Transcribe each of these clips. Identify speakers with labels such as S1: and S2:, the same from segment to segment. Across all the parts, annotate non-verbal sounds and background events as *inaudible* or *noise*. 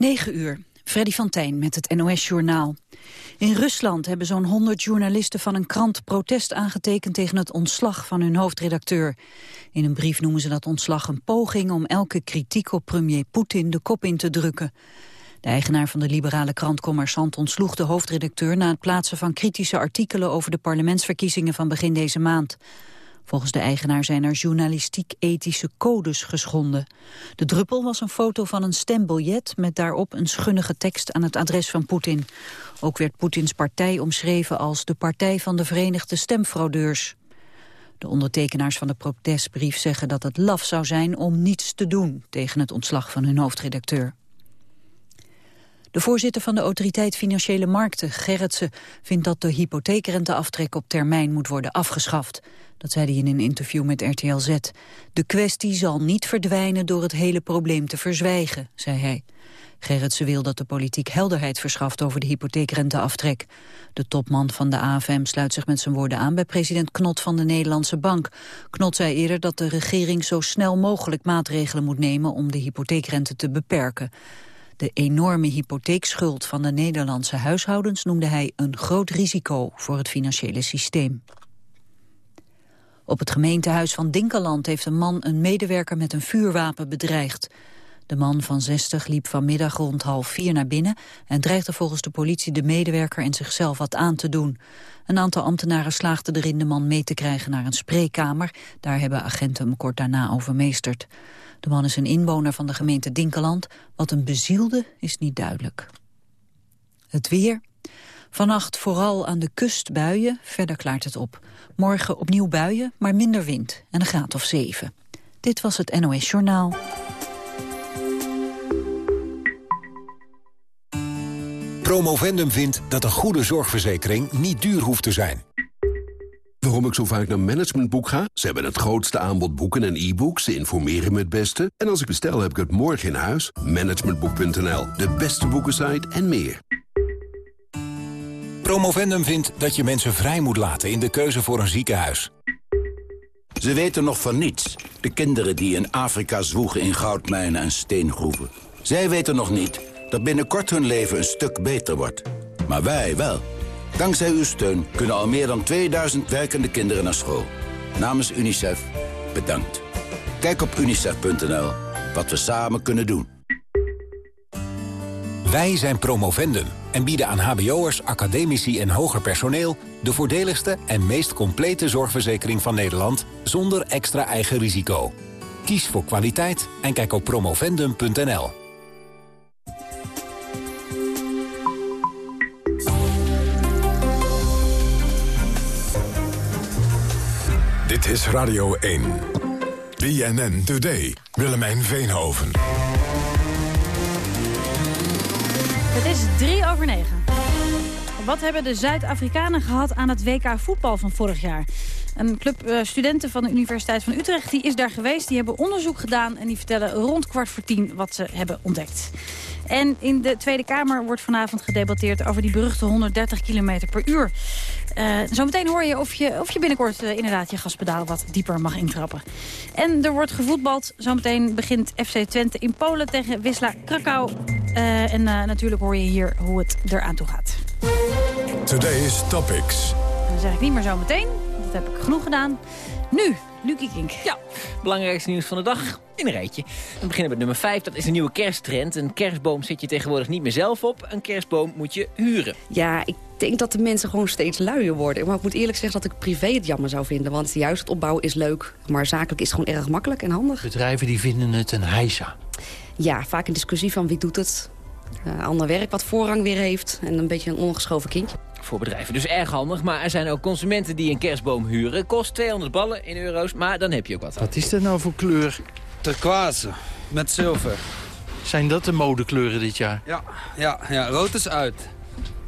S1: 9 uur. Freddy van Tijn met het NOS-journaal. In Rusland hebben zo'n 100 journalisten van een krant protest aangetekend tegen het ontslag van hun hoofdredacteur. In een brief noemen ze dat ontslag een poging om elke kritiek op premier Poetin de kop in te drukken. De eigenaar van de liberale krant Commerçant ontsloeg de hoofdredacteur na het plaatsen van kritische artikelen over de parlementsverkiezingen van begin deze maand. Volgens de eigenaar zijn er journalistiek-ethische codes geschonden. De druppel was een foto van een stembiljet met daarop een schunnige tekst aan het adres van Poetin. Ook werd Poetins partij omschreven als de partij van de Verenigde Stemfraudeurs. De ondertekenaars van de protestbrief zeggen dat het laf zou zijn om niets te doen tegen het ontslag van hun hoofdredacteur. De voorzitter van de Autoriteit Financiële Markten, Gerritsen, vindt dat de hypotheekrenteaftrek op termijn moet worden afgeschaft. Dat zei hij in een interview met RTL Z. De kwestie zal niet verdwijnen door het hele probleem te verzwijgen, zei hij. Gerritsen wil dat de politiek helderheid verschaft over de hypotheekrenteaftrek. De topman van de AFM sluit zich met zijn woorden aan bij president Knot van de Nederlandse Bank. Knot zei eerder dat de regering zo snel mogelijk maatregelen moet nemen om de hypotheekrente te beperken. De enorme hypotheekschuld van de Nederlandse huishoudens noemde hij een groot risico voor het financiële systeem. Op het gemeentehuis van Dinkeland heeft een man een medewerker met een vuurwapen bedreigd. De man van 60 liep vanmiddag rond half vier naar binnen... en dreigde volgens de politie de medewerker en zichzelf wat aan te doen. Een aantal ambtenaren slaagden erin de man mee te krijgen naar een spreekkamer. Daar hebben agenten hem kort daarna overmeesterd. De man is een inwoner van de gemeente Dinkeland. Wat een bezielde is niet duidelijk. Het weer. Vannacht vooral aan de kust buien, verder klaart het op. Morgen opnieuw buien, maar minder wind en een graad of zeven. Dit was het NOS Journaal.
S2: Promovendum vindt dat een goede zorgverzekering niet duur hoeft te zijn.
S3: Waarom ik zo vaak naar Managementboek ga? Ze hebben het grootste aanbod boeken en e-books. Ze informeren me het beste. En als ik bestel, heb ik het morgen in huis. Managementboek.nl, de beste boekensite en meer.
S2: Promovendum vindt dat je mensen vrij moet laten in de keuze voor een ziekenhuis.
S4: Ze weten nog van niets. De kinderen die in Afrika zwoegen in goudmijnen en steengroeven. Zij weten nog niet dat binnenkort hun leven een stuk beter wordt. Maar wij wel. Dankzij uw steun kunnen al meer dan 2000 werkende kinderen naar school. Namens UNICEF, bedankt. Kijk op unicef.nl wat we samen kunnen doen.
S2: Wij zijn Promovendum en bieden aan hbo'ers, academici en hoger personeel... de voordeligste en meest complete zorgverzekering van Nederland... zonder extra eigen risico. Kies voor kwaliteit en kijk op promovendum.nl.
S5: Dit is Radio 1. BNN Today. Willemijn Veenhoven.
S6: Het is drie over negen. Wat hebben de Zuid-Afrikanen gehad aan het WK voetbal van vorig jaar? Een club uh, studenten van de Universiteit van Utrecht die is daar geweest. Die hebben onderzoek gedaan en die vertellen rond kwart voor tien wat ze hebben ontdekt. En in de Tweede Kamer wordt vanavond gedebatteerd over die beruchte 130 km per uur. Uh, zometeen hoor je of, je of je binnenkort uh, inderdaad je gaspedaal wat dieper mag intrappen. En er wordt gevoetbald. Zometeen begint FC Twente in Polen tegen Wisla Krakau. Uh, en natuurlijk hoor je hier hoe het eraan toe gaat.
S5: Today's Topics.
S6: En dan zeg ik niet meer zometeen. Dat heb ik genoeg gedaan. Nu, Lucie Kink.
S7: Ja, belangrijkste nieuws van de dag in een rijtje. We beginnen met nummer 5. Dat is een nieuwe kersttrend. Een kerstboom zet je tegenwoordig niet meer zelf op. Een kerstboom moet je huren.
S8: Ja, ik denk dat de mensen gewoon steeds luier worden. Maar ik moet eerlijk zeggen dat ik privé het jammer zou vinden. Want juist het opbouwen is leuk. Maar zakelijk is het gewoon erg makkelijk en handig.
S9: Bedrijven die vinden het een heisa.
S8: Ja, vaak een discussie van wie doet het. Uh, ander werk wat voorrang weer heeft. En een beetje een ongeschoven kindje.
S7: Voor bedrijven dus erg handig, maar er zijn ook consumenten die een kerstboom huren. Kost 200 ballen in euro's, maar dan heb je ook wat
S9: Wat is dat nou voor kleur?
S10: Turquoise, met zilver.
S9: Zijn dat de modekleuren dit jaar?
S10: Ja, ja, ja rood is uit.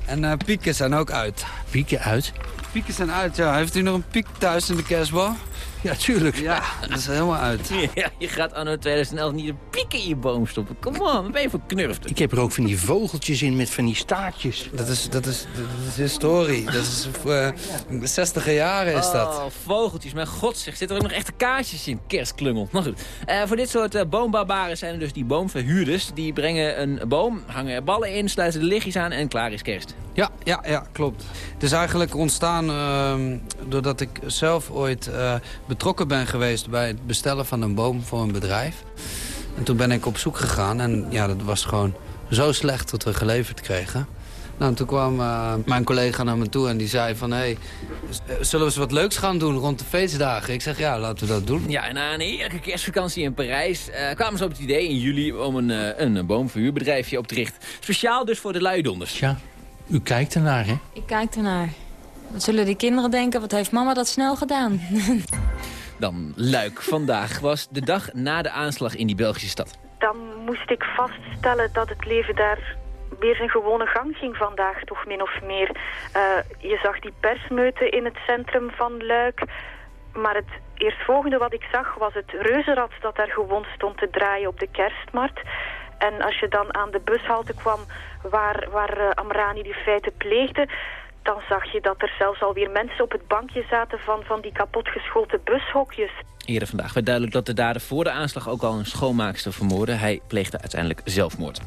S10: En uh, pieken zijn ook uit.
S9: Pieken uit?
S10: Pieken zijn uit, ja. Heeft u nog een piek thuis in de kerstbal?
S9: Ja, tuurlijk.
S10: Ja, dat is helemaal uit. *laughs*
S7: Ja, je gaat anno 2011 niet een piek in je boom stoppen. Kom on, ben je voor knurfte?
S9: Ik heb er ook van die vogeltjes in met van die staartjes.
S10: Dat is, dat is, dat is historie. Dat is uh, 60 jaren is dat.
S7: Oh, vogeltjes. Mijn god, zeg, zitten er ook nog echte kaartjes in. Kerstklungel. Nou goed. Uh, voor dit soort uh, boombarbaren zijn er dus die boomverhuurders. Die brengen een boom, hangen er ballen in, sluiten de lichtjes aan en klaar is kerst.
S10: Ja, ja, ja klopt. Het is eigenlijk ontstaan uh, doordat ik zelf ooit uh, betrokken ben geweest... bij het bestellen van een boom voor een bedrijf. En toen ben ik op zoek gegaan en ja, dat was gewoon zo slecht wat we geleverd kregen. Nou, toen kwam uh, mijn collega naar me toe en die zei van... Hey, zullen we eens wat leuks gaan doen rond de feestdagen? Ik zeg, ja, laten we dat doen.
S7: Ja, en na een heerlijke kerstvakantie in Parijs... Uh, kwamen ze op het idee in juli om een, uh, een boomverhuurbedrijfje op te richten. Speciaal dus voor de luidonders.
S9: Ja, u kijkt ernaar, hè?
S11: Ik kijk ernaar. Wat zullen die kinderen denken? Wat heeft mama dat snel gedaan? *laughs*
S7: Dan Luik. Vandaag was de dag na de aanslag in die Belgische stad.
S12: Dan moest ik vaststellen dat het leven daar weer zijn gewone gang ging vandaag, toch min of meer. Uh, je zag die persmeute in het centrum van Luik. Maar het eerstvolgende wat ik zag was het reuzenrad dat daar gewoon stond te draaien op de kerstmarkt. En als je dan aan de bushalte kwam waar, waar uh, Amrani die feiten pleegde dan zag je dat er zelfs alweer mensen op het bankje zaten van, van die kapotgeschoten bushokjes.
S7: Eerder vandaag werd duidelijk dat de dader voor de aanslag ook al een schoonmaakster vermoordde. Hij pleegde uiteindelijk zelfmoord.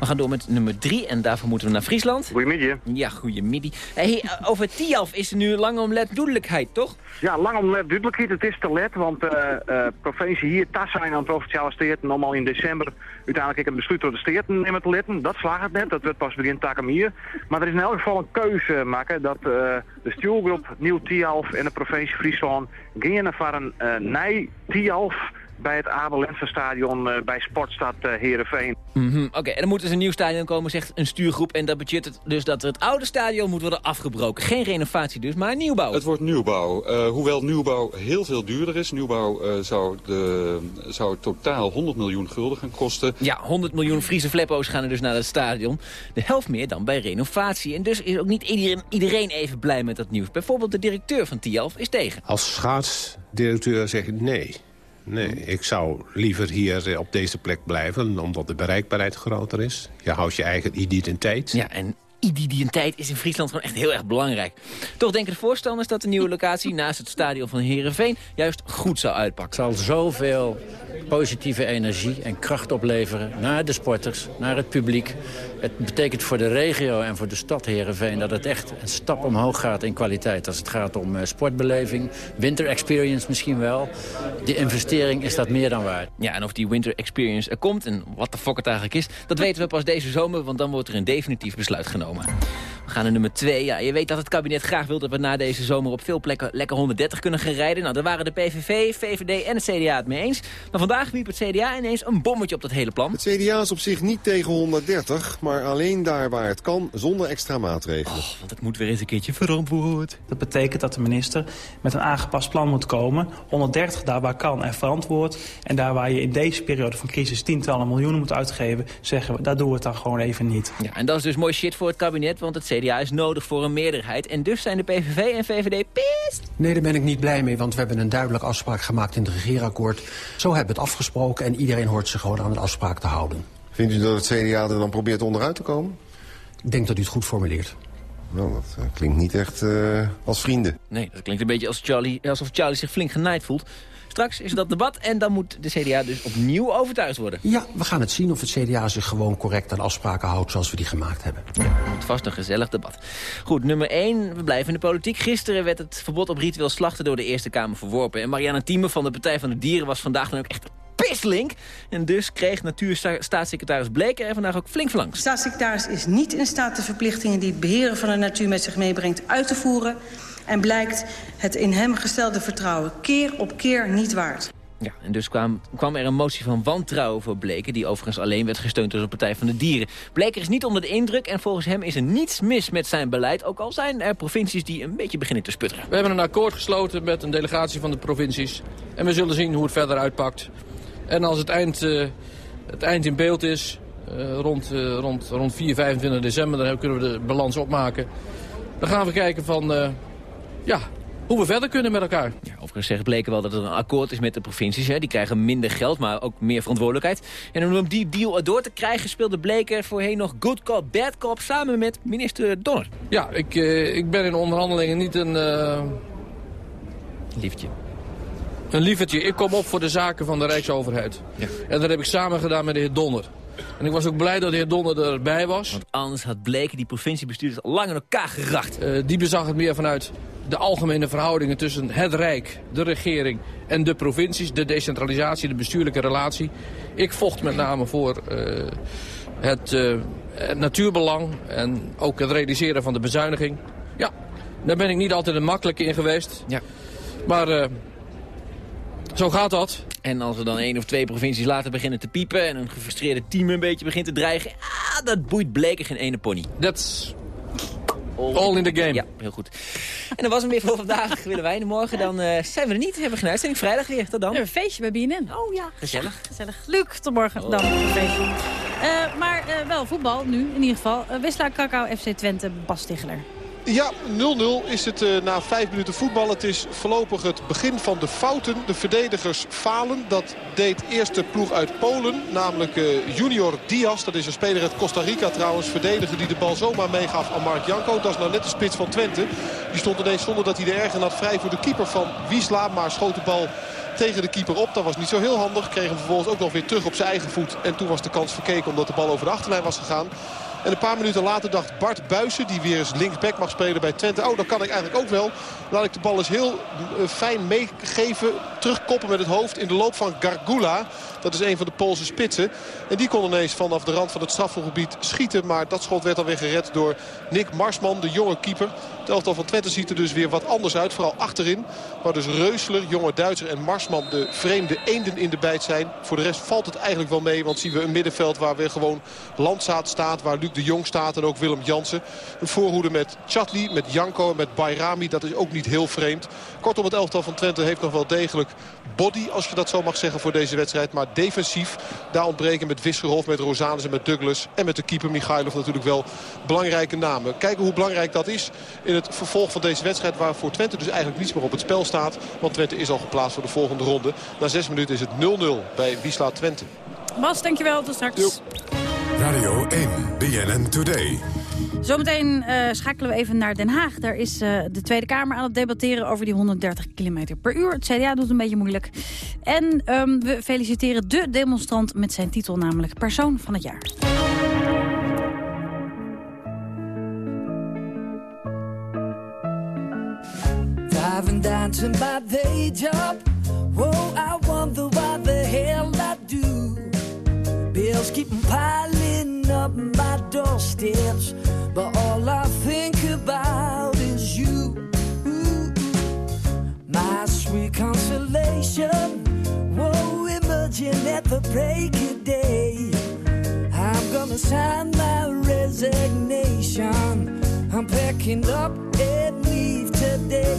S7: We gaan door met nummer drie en daarvoor moeten we naar Friesland.
S13: Goedemiddag.
S7: Ja, goedemiddag. Hey, over Tialf is er nu lang om duidelijkheid, toch?
S13: Ja, lang om duidelijkheid. Het is te let, want de uh, uh, provincie hier, tas zijn aan provinciale steden, allemaal in december uiteindelijk een besluit door de steden nemen te letten. Dat slaagt het net, dat wordt pas begin taken hier. Maar er is in elk geval een keuze maken dat uh, de stuurgroep Nieuw Tialf en de provincie Friesland gaan voor een uh, nij Tialf bij het Abel Stadion uh, bij Sportstad uh, Heerenveen.
S7: Mm -hmm. Oké, okay, en er moet dus een nieuw stadion komen, zegt een stuurgroep. En dat betekent dus dat het oude stadion moet worden afgebroken. Geen renovatie dus, maar nieuwbouw.
S14: Het wordt nieuwbouw. Uh, hoewel nieuwbouw heel veel duurder is. Nieuwbouw zou, de, zou totaal 100 miljoen gulden gaan kosten.
S7: Ja, 100 miljoen Friese fleppo's gaan er dus naar het stadion. De helft meer dan bij renovatie. En dus is ook niet iedereen, iedereen even blij met dat nieuws. Bijvoorbeeld de directeur van Tialf is tegen.
S15: Als schaatsdirecteur zeg ik nee. Nee, ik zou liever hier op deze plek blijven, omdat de bereikbaarheid groter is. Je houdt je eigen identiteit.
S7: Ja, en identiteit is in Friesland gewoon echt heel erg belangrijk. Toch denken de voorstanders dat de nieuwe locatie *laughs* naast het stadion van Heerenveen juist goed zou uitpakken.
S16: Het zal zoveel positieve energie en kracht opleveren naar de sporters, naar het publiek. Het betekent voor de regio en voor de stad Heerenveen dat het echt een stap omhoog gaat in kwaliteit. Als het gaat om uh, sportbeleving, winter experience misschien wel. Die investering is dat meer dan waard.
S7: Ja, en of die winter experience er komt en wat de fuck het eigenlijk is... dat weten we pas deze zomer, want dan wordt er een definitief besluit genomen komen. We gaan naar nummer 2. Ja, je weet dat het kabinet graag wil dat we na deze zomer op veel plekken lekker 130 kunnen gaan rijden. Nou, daar waren de PVV, VVD en het CDA het mee eens. Maar vandaag wiep het CDA ineens een bommetje op dat hele plan.
S17: Het CDA is op zich niet tegen 130, maar alleen daar waar het kan, zonder extra maatregelen.
S7: Oh, want het moet weer eens een keertje verantwoord.
S18: Dat betekent dat de minister met een aangepast plan moet komen. 130 daar waar kan en verantwoord. En daar waar je in deze periode van crisis tientallen miljoenen moet uitgeven, zeggen we, daar doen we het dan gewoon even niet.
S7: Ja, en dat is dus mooi shit voor het kabinet, want het CDA is nodig voor een meerderheid. En dus zijn de PVV en VVD pist.
S19: Nee, daar ben ik niet blij mee, want we hebben een duidelijke afspraak gemaakt in het regeerakkoord. Zo hebben we het afgesproken en iedereen hoort zich gewoon aan de afspraak te houden.
S17: Vindt u dat het CDA er dan probeert onderuit te komen?
S19: Ik denk dat u het goed formuleert.
S17: Nou, dat uh, klinkt niet echt uh, als vrienden.
S7: Nee, dat klinkt een beetje als Charlie, alsof Charlie zich flink genaaid voelt. Straks is dat debat en dan moet de CDA dus opnieuw overtuigd worden.
S19: Ja, we gaan het zien of het CDA zich gewoon correct aan afspraken houdt zoals we die gemaakt hebben.
S7: Ja, het vast een gezellig debat. Goed, nummer 1, we blijven in de politiek. Gisteren werd het verbod op ritueel slachten door de Eerste Kamer verworpen. En Marianne Thieme van de Partij van de Dieren was vandaag dan ook echt pislink. En dus kreeg natuurstaatssecretaris Bleker er vandaag ook flink van langs.
S20: Staatssecretaris is niet in staat de verplichtingen die het beheren van de natuur met zich meebrengt uit te voeren en blijkt het in hem gestelde vertrouwen keer op keer niet waard.
S7: Ja, en dus kwam, kwam er een motie van wantrouwen voor Bleker... die overigens alleen werd gesteund door de Partij van de Dieren. Bleker is niet onder de indruk en volgens hem is er niets mis met zijn beleid... ook al zijn er provincies die een beetje beginnen te sputteren.
S21: We hebben een akkoord gesloten met een delegatie van de provincies... en we zullen zien hoe het verder uitpakt. En als het eind, uh, het eind in beeld is, uh, rond, uh, rond, rond 4, 25 december... dan kunnen we de balans opmaken. Dan gaan we kijken van... Ja, hoe we verder kunnen met elkaar.
S7: Ja, overigens zeggen bleken wel dat er een akkoord is met de provincies. Hè. Die krijgen minder geld, maar ook meer verantwoordelijkheid. En om die deal door te krijgen speelde Bleken voorheen nog good cop, bad cop... samen met minister Donner.
S21: Ja, ik, uh, ik ben in onderhandelingen niet een... Uh...
S7: Liefje.
S21: Een lievertje. Ik kom op voor de zaken van de Rijksoverheid. Ja. En dat heb ik samen gedaan met de heer Donner. En ik was ook blij dat de heer Donner erbij was.
S7: Want anders had Bleken die provinciebestuurders al lang in elkaar geracht.
S21: Uh, die bezag het meer vanuit de algemene verhoudingen tussen het Rijk, de regering en de provincies. De decentralisatie, de bestuurlijke relatie. Ik vocht met name voor uh, het, uh, het, natuurbelang en ook het realiseren van de bezuiniging. Ja, daar ben ik niet altijd een makkelijke in geweest.
S7: Ja.
S21: Maar zo gaat dat.
S7: En als er dan één of twee provincies later beginnen te piepen... en een gefrustreerde team een beetje begint te dreigen... Ah, dat boeit bleken geen ene pony.
S21: That's all in the game.
S7: Ja, heel goed. En dan was het weer voor vandaag. *laughs* Willen wij morgen dan uh, zijn we er niet. Hebben we geen uitzending. Vrijdag weer. Tot dan.
S6: We hebben een feestje bij BNN.
S7: Oh ja, gezellig.
S6: Ja, gezellig. Luc, tot morgen. Oh. Dan een feestje. Uh, maar uh, wel voetbal nu in ieder geval. Uh, Wisla Kakao FC Twente, Bas Ticheler.
S22: Ja, 0-0 is het uh, na vijf minuten voetbal. Het is voorlopig het begin van de fouten. De verdedigers falen. Dat deed eerst de ploeg uit Polen. Namelijk uh, Junior Diaz. Dat is een speler uit Costa Rica trouwens. Verdediger die de bal zomaar meegaf aan Mark Janko. Dat is nou net de spits van Twente. Die stond ineens zonder dat hij de ergen had vrij voor de keeper van Wiesla. Maar schoot de bal tegen de keeper op. Dat was niet zo heel handig. Kreeg hem vervolgens ook nog weer terug op zijn eigen voet. En toen was de kans verkeken omdat de bal over de achterlijn was gegaan. En een paar minuten later dacht Bart Buijsen, die weer eens linksback mag spelen bij Twente. Oh, dat kan ik eigenlijk ook wel. Laat ik de bal eens heel uh, fijn meegeven. Terugkoppen met het hoofd in de loop van Gargula. Dat is een van de Poolse spitsen. En die kon ineens vanaf de rand van het strafgebied schieten. Maar dat schot werd alweer gered door Nick Marsman, de jonge keeper. Het elftal van Twente ziet er dus weer wat anders uit. Vooral achterin. Waar dus Reusler, jonge Duitser en Marsman de vreemde eenden in de bijt zijn. Voor de rest valt het eigenlijk wel mee. Want zien we een middenveld waar weer gewoon Landzaat staat. Waar Luc de Jong staat en ook Willem Jansen. Een voorhoede met Chatli, met Janko en met Bayrami. Dat is ook niet heel vreemd. Kortom, het elftal van Twente heeft nog wel degelijk body, als je dat zo mag zeggen, voor deze wedstrijd. Maar defensief, daar ontbreken met Wisserhof, met Rosanus en met Douglas. En met de keeper Michailov natuurlijk wel belangrijke namen. Kijken hoe belangrijk dat is in het vervolg van deze wedstrijd. Waar voor Twente dus eigenlijk niets meer op het spel staat. Want Twente is al geplaatst voor de volgende ronde. Na zes minuten is het 0-0 bij Wisla Twente.
S6: Bas, dankjewel. Tot straks.
S5: Radio 1, BNN Today.
S6: Zometeen uh, schakelen we even naar Den Haag. Daar is uh, de Tweede Kamer aan het debatteren over die 130 km per uur. Het CDA doet een beetje moeilijk. En um, we feliciteren de demonstrant met zijn titel, namelijk Persoon van het Jaar.
S23: Driving down to my day job. Whoa, I wonder what the hell I do. Bills keep piling up my doorsteps, but all I think about is you. Ooh, my sweet consolation, whoa, emerging at the break of day. I'm gonna sign my resignation. I'm packing up and leave today.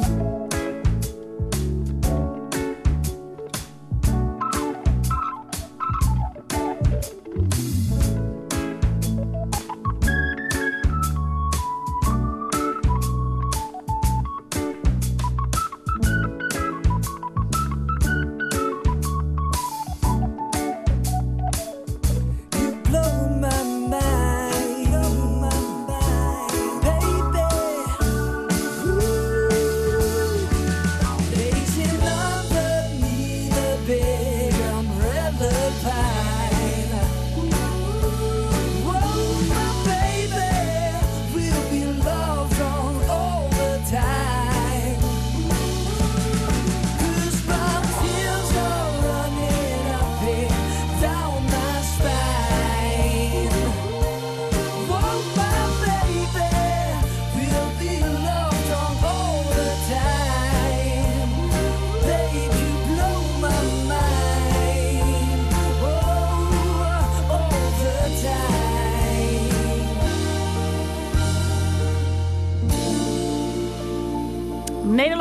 S23: Bye. *laughs*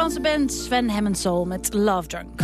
S6: Nederlandse band Sven Hemmensol met Love Drunk.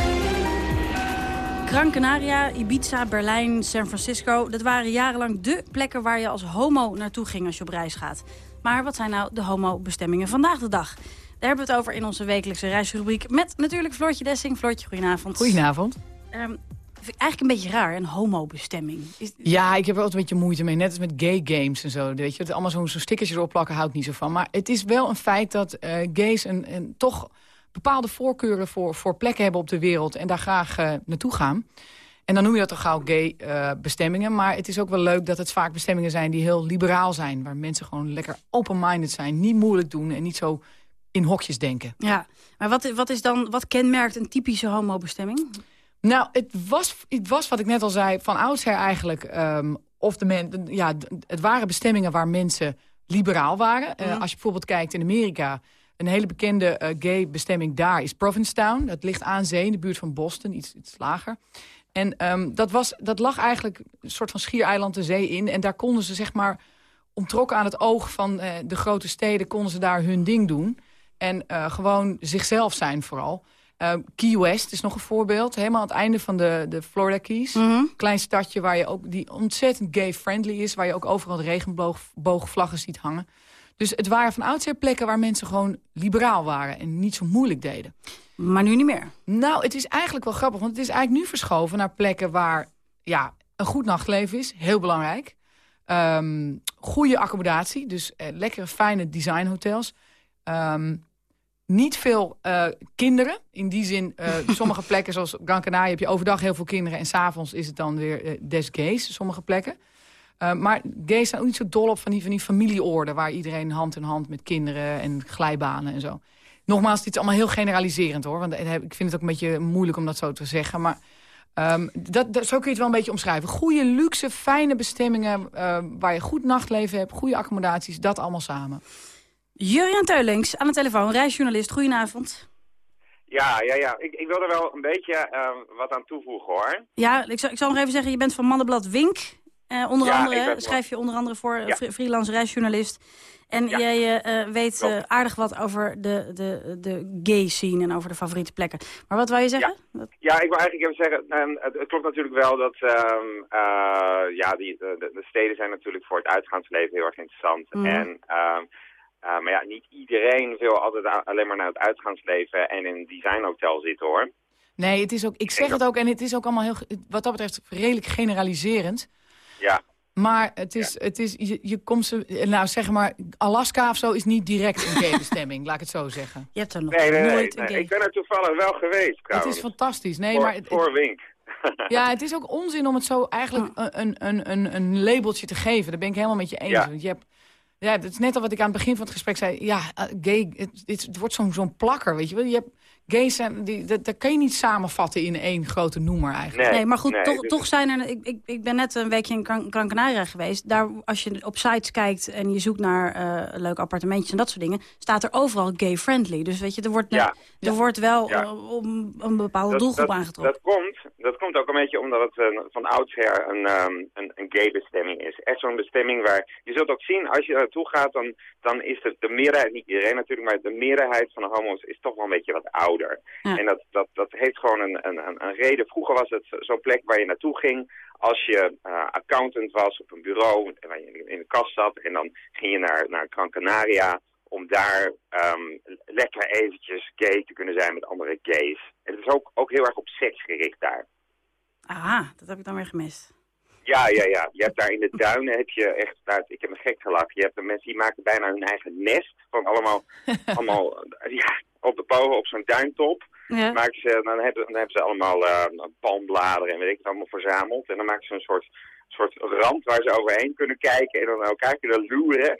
S6: Gran Canaria, Ibiza, Berlijn, San Francisco... dat waren jarenlang dé plekken waar je als homo naartoe ging als je op reis gaat. Maar wat zijn nou de homo-bestemmingen vandaag de dag? Daar hebben we het over in onze wekelijkse reisrubriek... met natuurlijk Floortje Dessing. Floortje, goedenavond.
S24: Goedenavond.
S6: Ehm, vind ik eigenlijk een beetje raar, een homo-bestemming. Is-
S24: Ja, ik heb er altijd een beetje moeite mee. Net als met gay games en zo. Weet je, het allemaal zo'n zo'n stickertje erop plakken hou ik niet zo van. Maar het is wel een feit dat eh, gays een, een, toch bepaalde voorkeuren voor, voor plekken hebben op de wereld. En daar graag eh, naartoe gaan. En dan noem je dat toch gauw gay eh, bestemmingen. Maar het is ook wel leuk dat het vaak bestemmingen zijn die heel liberaal zijn. Waar mensen gewoon lekker open-minded zijn. Niet moeilijk doen en niet zo in hokjes denken.
S6: Ja, maar wat, wat, is dan, wat kenmerkt een typische homo-bestemming?
S24: Nou, het was, het was wat ik net al zei, van oudsher eigenlijk... ehm, of de men, ja, het waren bestemmingen waar mensen liberaal waren. Eh,
S6: Mhm.
S24: als je bijvoorbeeld kijkt in Amerika... een hele bekende eh, gay bestemming daar is Provincetown. Dat ligt aan zee in de buurt van Boston, iets, iets lager. En ehm, dat, was, dat lag eigenlijk een soort van schiereiland de zee in. En daar konden ze zeg maar ontrokken aan het oog van eh, de grote steden... konden ze daar hun ding doen. En eh, gewoon zichzelf zijn vooral. Eh, Key West is nog een voorbeeld. Helemaal aan het einde van de, de Florida Keys. Klein stadje waar je ook, die ontzettend gay-friendly is. Waar je ook overal regenboogvlaggen ziet hangen. Dus het waren van oudsher plekken waar mensen gewoon liberaal waren. En niet zo moeilijk deden.
S6: Maar nu niet meer?
S24: Nou, het is eigenlijk wel grappig. Want het is eigenlijk nu verschoven naar plekken waar ja, een goed nachtleven is. Heel belangrijk. Ehm, goede accommodatie. Dus eh, lekkere, fijne designhotels. Ehm, niet veel eh, kinderen. In die zin, eh, *laughs* sommige plekken zoals Gran Canaria heb je overdag heel veel kinderen. En s'avonds is het dan weer des gays, sommige plekken. Eh, maar gays zijn ook niet zo dol op van die, van die familieoorden... waar iedereen hand in hand met kinderen en glijbanen en zo. Nogmaals, dit is allemaal heel generaliserend hoor. Want ik vind het ook een beetje moeilijk om dat zo te zeggen. Maar ehm, dat, dat, zo kun je het wel een beetje omschrijven. Goede, luxe, fijne bestemmingen... eh, waar je goed nachtleven hebt, goede accommodaties. Dat allemaal samen.
S6: Jurian Teulings aan de telefoon, reisjournalist. Goedenavond.
S25: Ja, ja, ja. Ik, ik wil er wel een beetje eh, wat aan toevoegen hoor.
S6: Ja, ik zal, ik zal nog even zeggen, je bent van Mannenblad Wink. Eh, onder
S25: Ja,
S6: andere schrijf je onder andere voor eh,
S25: Ja.
S6: freelance reisjournalist. En jij eh, weet aardig wat over de, de, de gay scene en over de favoriete plekken. Maar wat wou je zeggen?
S25: Ja, ik wil eigenlijk even zeggen, ehm, het, het klopt natuurlijk wel dat ehm, eh, ja, die, de, de- de steden zijn natuurlijk voor het uitgaansleven heel erg interessant.
S6: Mhm.
S25: En, ehm, eh, maar ja, niet iedereen wil altijd alleen maar naar het uitgaansleven en in een designhotel zitten hoor.
S24: Nee, het is ook, ik zeg het ook en het is ook allemaal heel, wat dat betreft redelijk generaliserend.
S25: Ja.
S24: Maar het is, het is je, je komt ze, nou zeg maar, Alaska of zo is niet direct een *laughs* gay bestemming, laat ik het zo zeggen.
S6: Je hebt er nog
S25: Nee, nee, nee. nee. Ik ben er toevallig wel geweest
S24: Het
S25: trouwens.
S24: is fantastisch. Nee,
S25: voor,
S24: maar het-
S25: voor Wink. *laughs*
S24: Ja, het is ook onzin om het zo eigenlijk een, een, een, een, een labeltje te geven. Daar ben ik helemaal met je eens.
S25: Ja.
S24: Want je hebt, ja, dat is net al wat ik aan het begin van het gesprek zei. Ja, eh, gay, het, het, het wordt zo'n zo'n plakker, weet je wel. Je hebt gays zijn, die, dat, dat kan je niet samenvatten in één grote noemer eigenlijk.
S6: Nee, maar goed,
S25: nee,
S6: toch,
S25: dus-
S6: toch zijn er... Ik, ik, ik ben net een weekje in Gran, Gran Canaria geweest. Daar, als je op sites kijkt en je zoekt naar eh, leuke appartementjes en dat soort dingen... staat er overal gay-friendly. Dus weet je, er wordt, net-
S25: Ja.
S6: er wordt wel
S25: Ja.
S6: eh, om een bepaalde
S25: Dat-
S6: doelgroep
S25: dat,
S6: aangetrokken.
S25: Dat komt, dat komt ook een beetje omdat het eh, van oudsher een, ehm, een, een gay bestemming is. Echt zo'n bestemming waar... Je zult ook zien, als je er naartoe gaat, dan, dan is de, de meerderheid, niet iedereen natuurlijk, maar de meerderheid van de homo's is toch wel een beetje wat ouder.
S6: Ja.
S25: En dat, dat, dat heeft gewoon een, een, een, reden. Vroeger was het zo'n plek waar je naartoe ging als je eh, accountant was op een bureau, en waar je in, de kast zat. En dan ging je naar, naar Gran Canaria om daar ehm, lekker eventjes gay te kunnen zijn met andere gays. En het is ook, ook heel erg op seks gericht daar.
S6: Aha, dat heb ik dan weer gemist.
S25: Ja, ja, ja. Je hebt daar in de duinen heb je echt, nou, ik heb me gek gelachen. Je hebt de mensen die maken bijna hun eigen nest van allemaal, *laughs* allemaal ja, op de boven op zo'n duintop.
S6: Ja.
S25: Maken ze, dan, hebben, dan hebben ze allemaal eh, palmbladeren en weet ik het allemaal verzameld. En dan maken ze een soort, soort rand waar ze overheen kunnen kijken en dan naar elkaar kunnen loeren.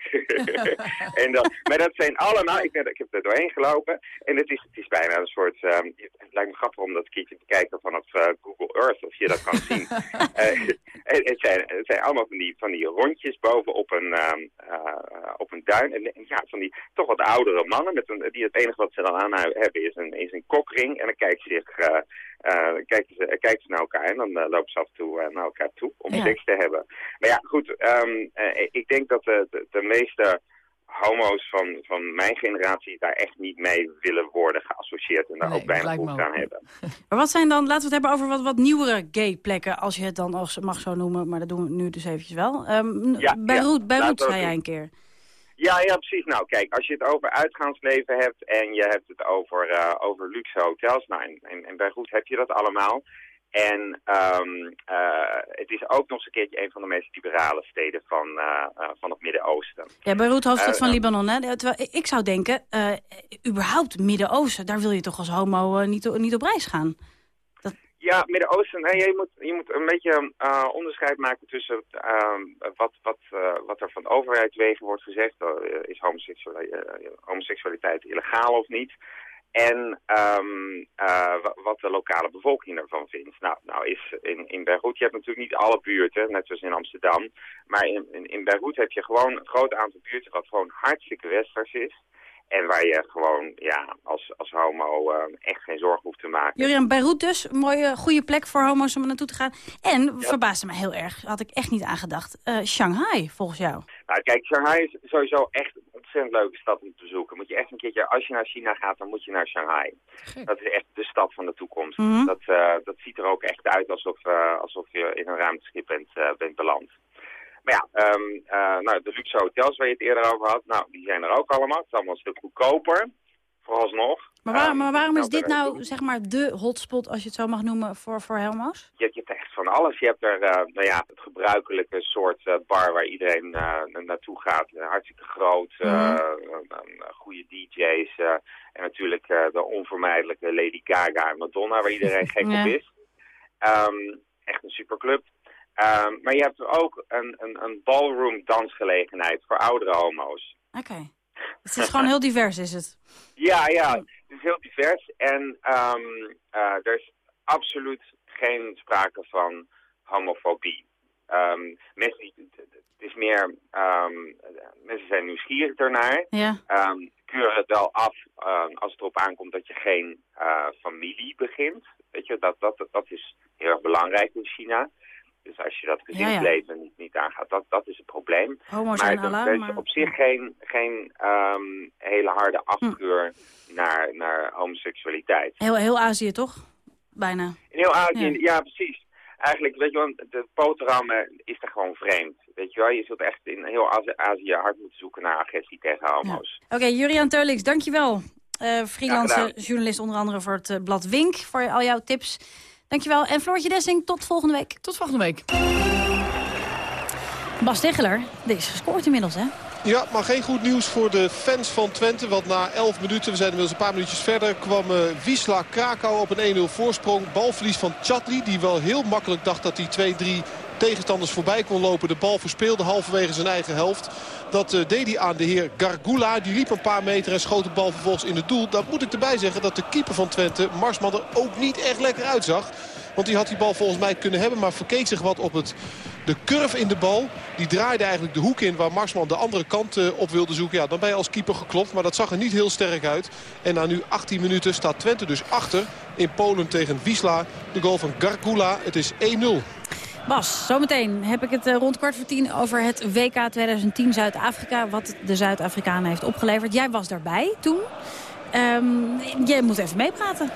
S25: *laughs* en dan, maar dat zijn allemaal, ik, ben- ik heb er doorheen gelopen en het is, het is bijna een soort, ehm, het lijkt me grappig om dat keertje te kijken vanaf eh, Google Earth of je dat kan zien. *laughs* Eh, het, het zijn, het zijn allemaal van die, van die rondjes boven op een, eh, op een duin. En, en ja, van die toch wat oudere mannen, met een, die het enige wat ze dan aan hebben is een, is een kokring. En dan kijken ze, kijken ze, kijken ze naar elkaar en dan lopen ze af en toe naar elkaar toe om
S6: Ja.
S25: Te hebben. Maar ja, goed, eh, ik denk dat de, de, de meeste homo's van, van mijn generatie daar echt niet mee willen worden geassocieerd en daar
S6: Nee,
S25: ook bijna behoefte
S6: ook.
S25: aan hebben. *laughs*
S6: Maar wat zijn dan, laten we het hebben over wat, wat nieuwere gay plekken, als je het dan als mag zo noemen, maar dat doen we nu dus eventjes wel. Ehm
S25: Ja,
S6: Beirut,
S25: ja,
S6: Beirut zei jij een keer.
S25: Ja, ja, precies. Nou, kijk, als je het over uitgaansleven hebt en je hebt het over, eh, over luxe hotels, nou, in, in, in Beirut heb je dat allemaal. En ehm, eh, het is ook nog eens een keertje een van de meest liberale steden van, eh, eh, van het Midden-Oosten.
S6: Ja, Beirut, hoofdstad van Libanon. Hè? Terwijl, ik- zou denken, überhaupt Midden-Oosten, daar wil je toch als homo niet, niet op reis gaan?
S25: Ja, Midden-Oosten, nee, je, moet, je moet een beetje onderscheid maken tussen ehm, wat, wat, wat er van overheidswegen wordt gezegd. is homoseksuali- homoseksualiteit illegaal of niet? En eh, wa- wat de lokale bevolking ervan vindt. Nou, nou is in, in Beirut, je hebt natuurlijk niet alle buurten, net zoals in Amsterdam. Maar in, in, in Beirut heb je gewoon een groot aantal buurten wat gewoon hartstikke westers is. En waar je gewoon ja, als, als homo eh, echt geen zorgen hoeft te maken.
S6: Jurian, Beirut dus, een mooie, goede plek voor homo's om naartoe te gaan. En, verbaasde me heel erg, had ik echt niet aangedacht, eh, Shanghai, volgens jou.
S25: Nou, kijk, Shanghai is sowieso echt een ontzettend leuke stad om te bezoeken. Moet je echt een keertje, als je naar China gaat, dan moet je naar Shanghai. Dat is echt de stad van de toekomst.
S6: Mhm.
S25: dat, eh, dat ziet er ook echt uit alsof, alsof je in een ruimteschip bent, bent beland. Maar ja, ehm, eh, nou, de luxe hotels waar je het eerder over had, nou, die zijn er ook allemaal. Het is allemaal een stuk goedkoper, vooralsnog.
S6: Maar, waar-
S25: Ehm,
S6: maar waarom is dit
S25: nou,
S6: nou, zeg maar, de hotspot, als je het zo mag noemen, voor, voor homo's?
S25: Je, je hebt echt van alles. Je hebt er, eh, nou ja, het gebruikelijke soort eh, bar waar iedereen na- naartoe gaat. Hartstikke groot, een- een goede DJ's. en natuurlijk de onvermijdelijke Lady Gaga en Madonna, waar iedereen *laughs* gek
S6: Ja.
S25: op is. Ehm, echt een superclub. Ehm, maar je hebt ook een, een, een ballroom dansgelegenheid voor oudere homo's.
S6: Oké. Het is *laughs* gewoon heel divers, is het?
S25: Ja, ja, het is heel divers en eh, er is absoluut geen sprake van homofobie. Ehm, mensen, het is meer, ehm, mensen zijn nieuwsgierig ernaar,
S6: Ja.
S25: Keuren het wel af als het erop aankomt dat je geen eh, familie begint. Weet je, dat, dat, dat is heel erg belangrijk in China. Dus als je dat gezinsleven niet, niet aangaat, dat, dat is het probleem.
S6: Homo's
S25: maar er is
S6: maar-
S25: op zich geen, geen ehm, hele harde afkeur naar, naar homoseksualiteit.
S6: Heel, heel Azië, toch? Bijna.
S25: In heel Azië,
S6: Ja.
S25: ja. precies. Eigenlijk, weet je wel, de boterhammen is er gewoon vreemd. Weet je wel, je zult echt in heel Azië, Azië hard moeten zoeken naar agressie tegen homo's.
S6: Oké, Jurian Teulings, dankjewel. Eh freelance journalist onder andere voor het eh, blad Wink. Voor al jouw tips. Dankjewel. En Floortje Dessing, tot volgende week.
S24: Tot volgende week.
S6: Bas Tegeler, deze is gescoord inmiddels, hè?
S22: Ja, maar geen goed nieuws voor de fans van Twente. Want na 11 minuten, we zijn inmiddels een paar minuutjes verder... kwam eh, Wisla Krakau op een 1-0 voorsprong. Balverlies van Chatli, die wel heel makkelijk dacht dat hij 2-3 tegenstanders voorbij kon lopen. De bal verspeelde halverwege zijn eigen helft. Dat uh, deed hij aan de heer Gargula. Die liep een paar meter en schoot de bal vervolgens in het doel. Dat moet ik erbij zeggen dat de keeper van Twente, Marsman, er ook niet echt lekker uitzag. Want die had die bal volgens mij kunnen hebben. Maar verkeek zich wat op het, de curve in de bal. Die draaide eigenlijk de hoek in waar Marsman de andere kant uh, op wilde zoeken. Ja, dan ben je als keeper geklopt. Maar dat zag er niet heel sterk uit. En na nu 18 minuten staat Twente dus achter in Polen tegen Wisla. De goal van Gargula. Het is 1-0.
S6: Bas, zometeen heb ik het uh, rond kwart voor tien over het WK 2010 Zuid-Afrika. Wat de Zuid-Afrikanen heeft opgeleverd. Jij was daarbij toen. Um, jij moet even meepraten.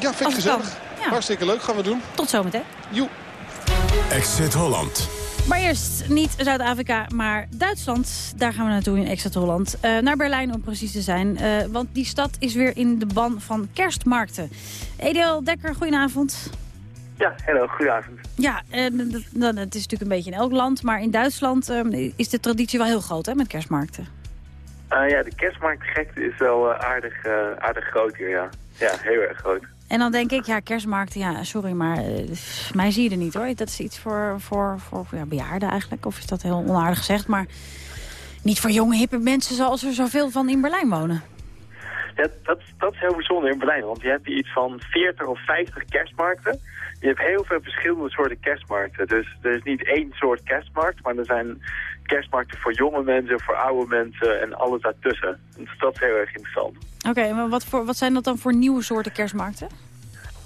S22: Ja, vind ik gezellig. Ja. Hartstikke leuk, gaan we doen.
S6: Tot zometeen.
S22: Joe.
S5: Exit Holland.
S6: Maar eerst niet Zuid-Afrika, maar Duitsland. Daar gaan we naartoe in Exit Holland. Uh, naar Berlijn om precies te zijn. Uh, want die stad is weer in de ban van kerstmarkten. Edel Dekker, goedenavond.
S26: Ja, hallo, goedenavond.
S6: Ja, uh, het is natuurlijk een beetje in elk land. Maar in Duitsland is de traditie wel heel groot hè, met kerstmarkten.
S26: ja, de kerstmarktgekte is wel aardig, aardig groot hier, ja. Ja, heel erg groot.
S6: En dan denk ik, ja, kerstmarkten, ja, sorry, maar mij zie je er niet hoor. Dat is iets voor, voor, voor ja, bejaarden eigenlijk. Of is dat heel onaardig gezegd, maar niet voor jonge, hippe mensen zoals er zoveel van in Berlijn wonen.
S26: Ja, dat, dat is heel bijzonder in Berlijn, want je hebt hier iets van 40 of 50 kerstmarkten. Je hebt heel veel verschillende soorten kerstmarkten. Dus er is niet één soort kerstmarkt, maar er zijn kerstmarkten voor jonge mensen, voor oude mensen en alles daartussen. Dus dat is heel erg interessant.
S6: Oké, maar wat, voor, wat zijn dat dan voor nieuwe soorten kerstmarkten?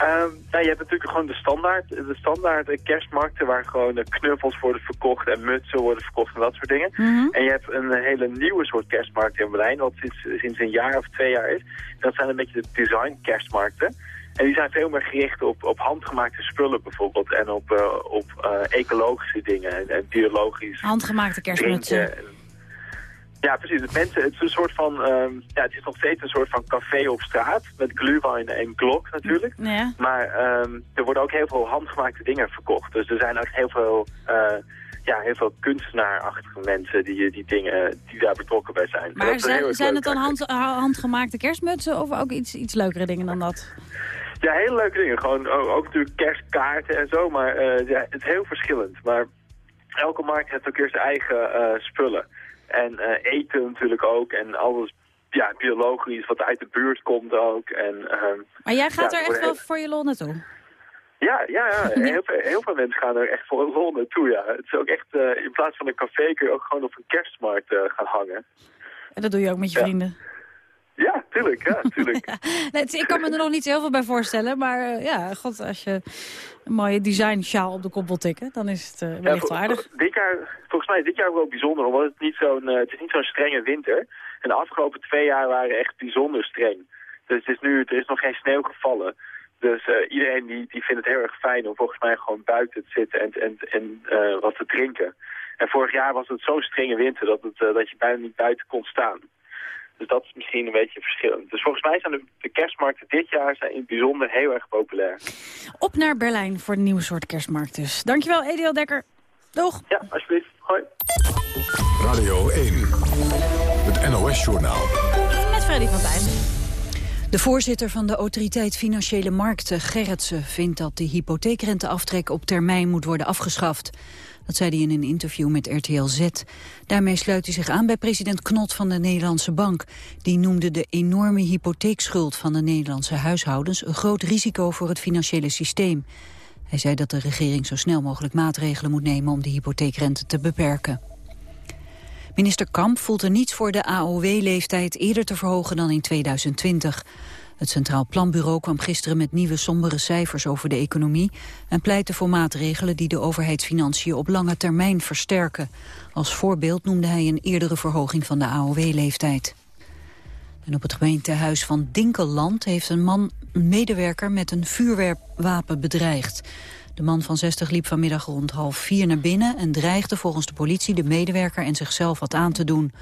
S26: Um, nou, je hebt natuurlijk gewoon de standaard, de standaard kerstmarkten waar gewoon knuffels worden verkocht en mutsen worden verkocht en dat soort dingen. Mm -hmm. En je hebt een hele nieuwe soort kerstmarkt in Berlijn, wat sinds, sinds een jaar of twee jaar is. Dat zijn een beetje de design kerstmarkten. En die zijn veel meer gericht op, op handgemaakte spullen bijvoorbeeld. En op, uh, op uh, ecologische dingen en, en, biologisch.
S6: Handgemaakte kerstmutsen.
S26: Ja, precies. Het, mensen, het is een soort van, um, ja, het is nog steeds een soort van café op straat. Met glühwein en glok natuurlijk.
S6: Ja.
S26: Maar um, er worden ook heel veel handgemaakte dingen verkocht. Dus er zijn ook heel veel, uh, ja, heel veel kunstenaarachtige mensen die, die dingen, die daar betrokken bij zijn.
S6: Maar zijn, zijn het dan hand, handgemaakte kerstmutsen of ook iets, iets leukere dingen dan dat?
S26: Ja, hele leuke dingen. Gewoon ook, natuurlijk kerstkaarten en zo. Maar uh, ja, het is heel verschillend. Maar elke markt heeft ook weer zijn eigen uh, spullen. En uh, eten natuurlijk ook. En alles ja, biologisch wat uit de buurt komt ook. En, uh,
S6: maar jij gaat
S26: ja,
S6: er echt wel voor je lol naartoe?
S26: Ja, ja, ja. *laughs* Heel, veel, heel veel mensen gaan er echt voor een lol naartoe, ja. Het is ook echt, in plaats van een café kun je ook gewoon op een kerstmarkt gaan hangen.
S6: En dat doe je ook met je
S26: ja.
S6: vrienden?
S26: Ja, tuurlijk, ja, tuurlijk. *laughs*
S6: ik kan me er nog niet heel veel bij voorstellen, maar uh, ja, god, als je een mooie design sjaal op de kop wil tikken, dan is het uh, wellicht
S26: ja,
S6: wel aardig.
S26: Dit jaar, volgens mij is dit jaar wel bijzonder, omdat het niet zo'n, uh, het is niet zo'n strenge winter. En de afgelopen twee jaar waren echt bijzonder streng. Dus het is nu, er is nog geen sneeuw gevallen. Dus uh, iedereen die, die vindt het heel erg fijn om volgens mij gewoon buiten te zitten en, en, en wat te drinken. En vorig jaar was het zo'n strenge winter dat, het, dat je bijna niet buiten kon staan. Dus dat is misschien een beetje verschillend. Dus volgens mij zijn de, de kerstmarkten dit jaar zijn in het bijzonder heel erg populair.
S6: Op naar Berlijn voor een nieuwe soort kerstmarkt dus. Dankjewel, Ediel Dekker. Doeg.
S26: Ja, alsjeblieft. Hoi.
S5: Radio 1. Het NOS-journaal.
S6: Met Freddy van Tijn.
S1: De voorzitter van de Autoriteit Financiële Markten, Gerritsen, vindt dat de hypotheekrenteaftrek op termijn moet worden afgeschaft. Dat zei hij in een interview met RTL Z. Daarmee sluit hij zich aan bij president Knot van de Nederlandse Bank. Die noemde de enorme hypotheekschuld van de Nederlandse huishoudens een groot risico voor het financiële systeem. Hij zei dat de regering zo snel mogelijk maatregelen moet nemen om de hypotheekrente te beperken. Minister Kamp voelt er niets voor de AOW-leeftijd eerder te verhogen dan in 2020. Het Centraal Planbureau kwam gisteren met nieuwe sombere cijfers over de economie en pleitte voor maatregelen die de overheidsfinanciën op lange termijn versterken. Als voorbeeld noemde hij een eerdere verhoging van de AOW-leeftijd. En op het gemeentehuis van Dinkeland heeft een man een medewerker met een vuurwerpwapen bedreigd. De man van 60 liep vanmiddag rond half vier naar binnen en dreigde volgens de politie de medewerker en zichzelf wat aan te doen.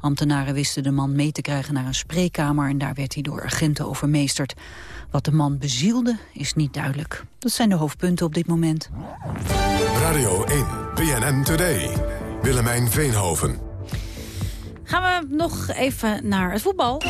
S1: Ambtenaren wisten de man mee te krijgen naar een spreekkamer en daar werd hij door agenten overmeesterd. Wat de man bezielde is niet duidelijk. Dat zijn de hoofdpunten op dit moment.
S5: Radio 1, BNN Today. Willemijn Veenhoven.
S6: Gaan we nog even naar het voetbal.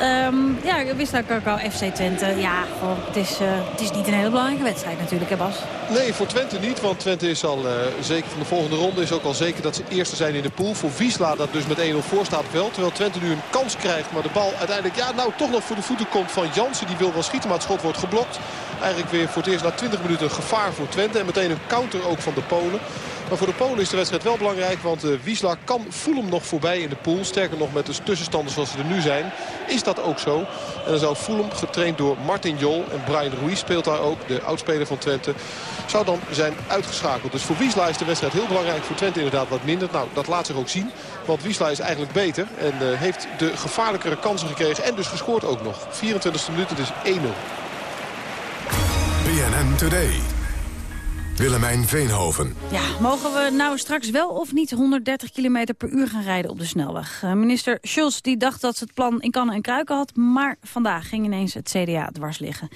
S6: Um, ja, Wisla Karkau, FC Twente. Ja, het, is, uh, het is niet een hele belangrijke wedstrijd natuurlijk, hè Bas?
S22: Nee, voor Twente niet. Want Twente is al uh, zeker van de volgende ronde. Is ook al zeker dat ze eerste zijn in de pool. Voor Wiesla dat dus met 1-0 voor staat wel. Terwijl Twente nu een kans krijgt. Maar de bal uiteindelijk ja, nou, toch nog voor de voeten komt van Jansen. Die wil wel schieten, maar het schot wordt geblokt. Eigenlijk weer voor het eerst na 20 minuten gevaar voor Twente. En meteen een counter ook van de Polen. Maar voor de Polen is de wedstrijd wel belangrijk. Want uh, Wiesla kan Fulham nog voorbij in de pool. Sterker nog met de tussenstanden zoals ze er nu zijn. Is dat ook zo. En dan zou Fulham getraind door Martin Jol. En Brian Ruiz speelt daar ook. De oudspeler van Twente. Zou dan zijn uitgeschakeld. Dus voor Wiesla is de wedstrijd heel belangrijk. Voor Twente inderdaad wat minder. Nou, dat laat zich ook zien. Want Wiesla is eigenlijk beter. En uh, heeft de gevaarlijkere kansen gekregen. En dus gescoord ook nog. 24e minuut. Is 1-0.
S5: BNN Today. Willemijn Veenhoven.
S6: Ja, mogen we nou straks wel of niet 130 km per uur gaan rijden op de snelweg? Uh, minister Schulz die dacht dat ze het plan in kannen en kruiken had... maar vandaag ging ineens het CDA dwars liggen.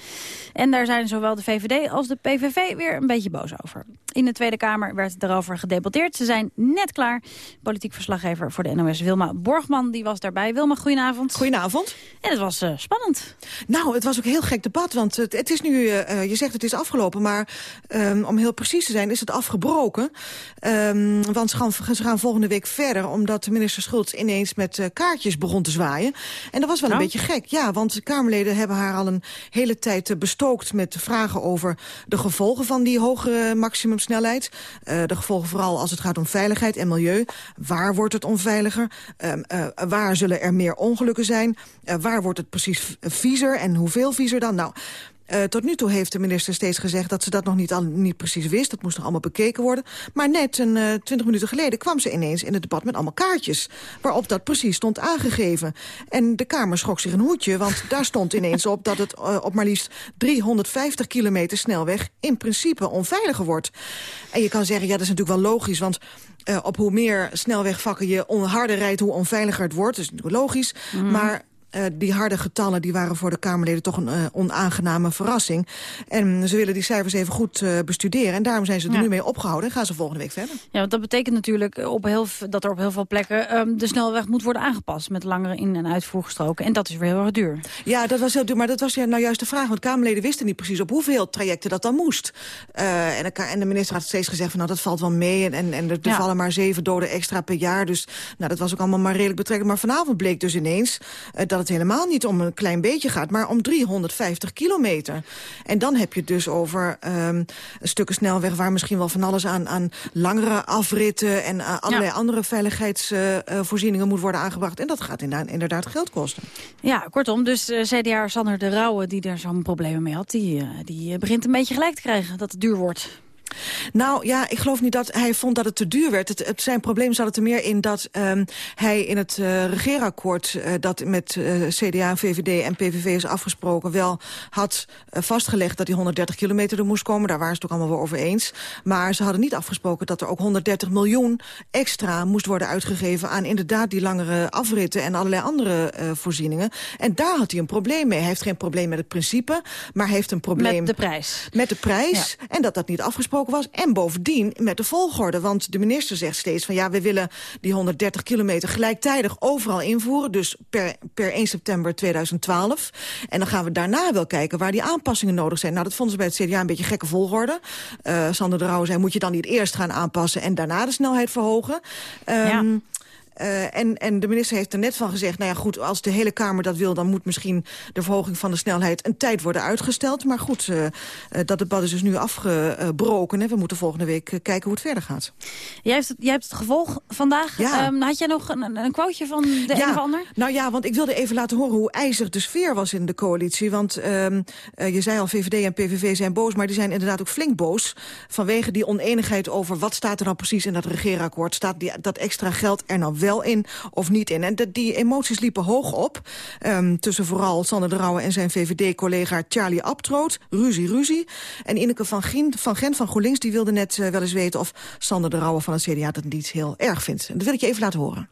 S6: En daar zijn zowel de VVD als de PVV weer een beetje boos over. In de Tweede Kamer werd daarover gedebatteerd. Ze zijn net klaar. Politiek verslaggever voor de NOS Wilma Borgman die was daarbij. Wilma, goedenavond.
S27: Goedenavond.
S6: En het was uh, spannend.
S27: Nou, het was ook een heel gek debat, want het, het is nu, uh, je zegt het is afgelopen... maar um, om heel precies te zijn is het afgebroken. Um, want ze gaan, ze gaan, volgende week verder... omdat minister Schultz ineens met uh, kaartjes begon te zwaaien. En dat was wel nou? een beetje gek. Ja, want de Kamerleden hebben haar al een hele tijd bestookt... met vragen over de gevolgen van die hogere maximumsnelheid. Uh, de gevolgen vooral als het gaat om veiligheid en milieu. Waar wordt het onveiliger? waar zullen er meer ongelukken zijn? waar wordt het precies viezer en hoeveel viezer dan? Nou, uh, tot nu toe heeft de minister steeds gezegd dat ze dat nog niet, al, niet precies wist. Dat moest nog allemaal bekeken worden. Maar net een uh, twintig minuten geleden kwam ze ineens in het debat met allemaal kaartjes. Waarop dat precies stond aangegeven. En de Kamer schrok zich een hoedje, want daar stond ineens op dat het uh, op maar liefst 350 kilometer snelweg in principe onveiliger wordt. En je kan zeggen, ja dat is natuurlijk wel logisch, want... Uh, op hoe meer snelwegvakken je harder rijdt, hoe onveiliger het wordt. Dat is natuurlijk logisch. Mm. Maar uh, die harde getallen die waren voor de Kamerleden toch een uh, onaangename verrassing. En ze willen die cijfers even goed uh, bestuderen. En daarom zijn ze er ja. nu mee opgehouden en gaan ze volgende week verder.
S6: Ja, want dat betekent natuurlijk op heel, dat er op heel veel plekken um, de snelweg moet worden aangepast. Met langere in- en uitvoergestroken. En dat is weer heel erg duur.
S27: Ja, dat was heel duur. Maar dat was ja, nou juist de vraag. Want Kamerleden wisten niet precies op hoeveel trajecten dat dan moest. en, de, en de minister had steeds gezegd van nou dat valt wel mee. En, en, en er ja. vallen maar zeven doden extra per jaar. Dus nou, dat was ook allemaal maar redelijk betrekkelijk. Maar vanavond bleek dus ineens dat het helemaal niet om een klein beetje gaat, maar om 350 kilometer. En dan heb je het dus over um, stukken snelweg waar misschien wel van alles aan, aan langere afritten en uh, allerlei ja. andere veiligheidsvoorzieningen uh, moet worden aangebracht. En dat gaat inderdaad, inderdaad geld kosten.
S6: Ja, kortom, dus uh, CDA Sander de Rauwe, die daar zo'n probleem mee had, die, die begint een beetje gelijk te krijgen dat het duur wordt.
S27: Nou ja, ik geloof niet dat hij vond dat het te duur werd. Het, het zijn probleem zat het er meer in dat um, hij in het uh, regeerakkoord... Uh, dat met uh, CDA, VVD en PVV is afgesproken... wel had vastgelegd dat die 130 kilometer er moest komen. Daar waren ze het ook allemaal wel over eens. Maar ze hadden niet afgesproken dat er ook 130 miljoen extra moest worden uitgegeven... aan inderdaad die langere afritten en allerlei andere voorzieningen. En daar had hij een probleem mee. Hij heeft geen probleem met het principe, maar hij heeft een probleem...
S6: Met de prijs.
S27: Met de prijs ja. en dat dat niet afgesproken was. En bovendien met de volgorde. Want de minister zegt steeds van ja, we willen die 130 kilometer gelijktijdig overal invoeren. Dus per, per 1 september 2012. En dan gaan we daarna wel kijken waar die aanpassingen nodig zijn. Nou, dat vonden ze bij het CDA een beetje gekke volgorde. Uh, Sander de Rauw zei, moet je dan niet eerst gaan aanpassen en daarna de snelheid verhogen? Um, ja. Uh, en, en de minister heeft er net van gezegd... nou ja, goed, als de hele Kamer dat wil... dan moet misschien de verhoging van de snelheid een tijd worden uitgesteld. Maar goed, uh, uh, dat debat is dus nu afgebroken. Hè. We moeten volgende week kijken hoe het verder gaat.
S6: Jij hebt het, jij hebt het gevolg vandaag.
S27: Ja.
S6: Um, had jij nog een, een quoteje van de
S27: ja.
S6: een of ander?
S27: Nou ja, want ik wilde even laten horen hoe ijzig de sfeer was in de coalitie. Want um, je zei al, VVD en PVV zijn boos... maar die zijn inderdaad ook flink boos... vanwege die oneenigheid over wat staat er nou precies in dat regeerakkoord. Staat die, dat extra geld er nou wel wel in of niet in. En de, die emoties liepen hoog op. Um, tussen vooral Sander de Rauwe en zijn VVD-collega Charlie Abtroot. Ruzie, ruzie. En Ineke van, Gien, van Gent van GroenLinks die wilde net uh, wel eens weten... of Sander de Rauwe van het CDA dat niet heel erg vindt. En dat wil ik je even laten horen.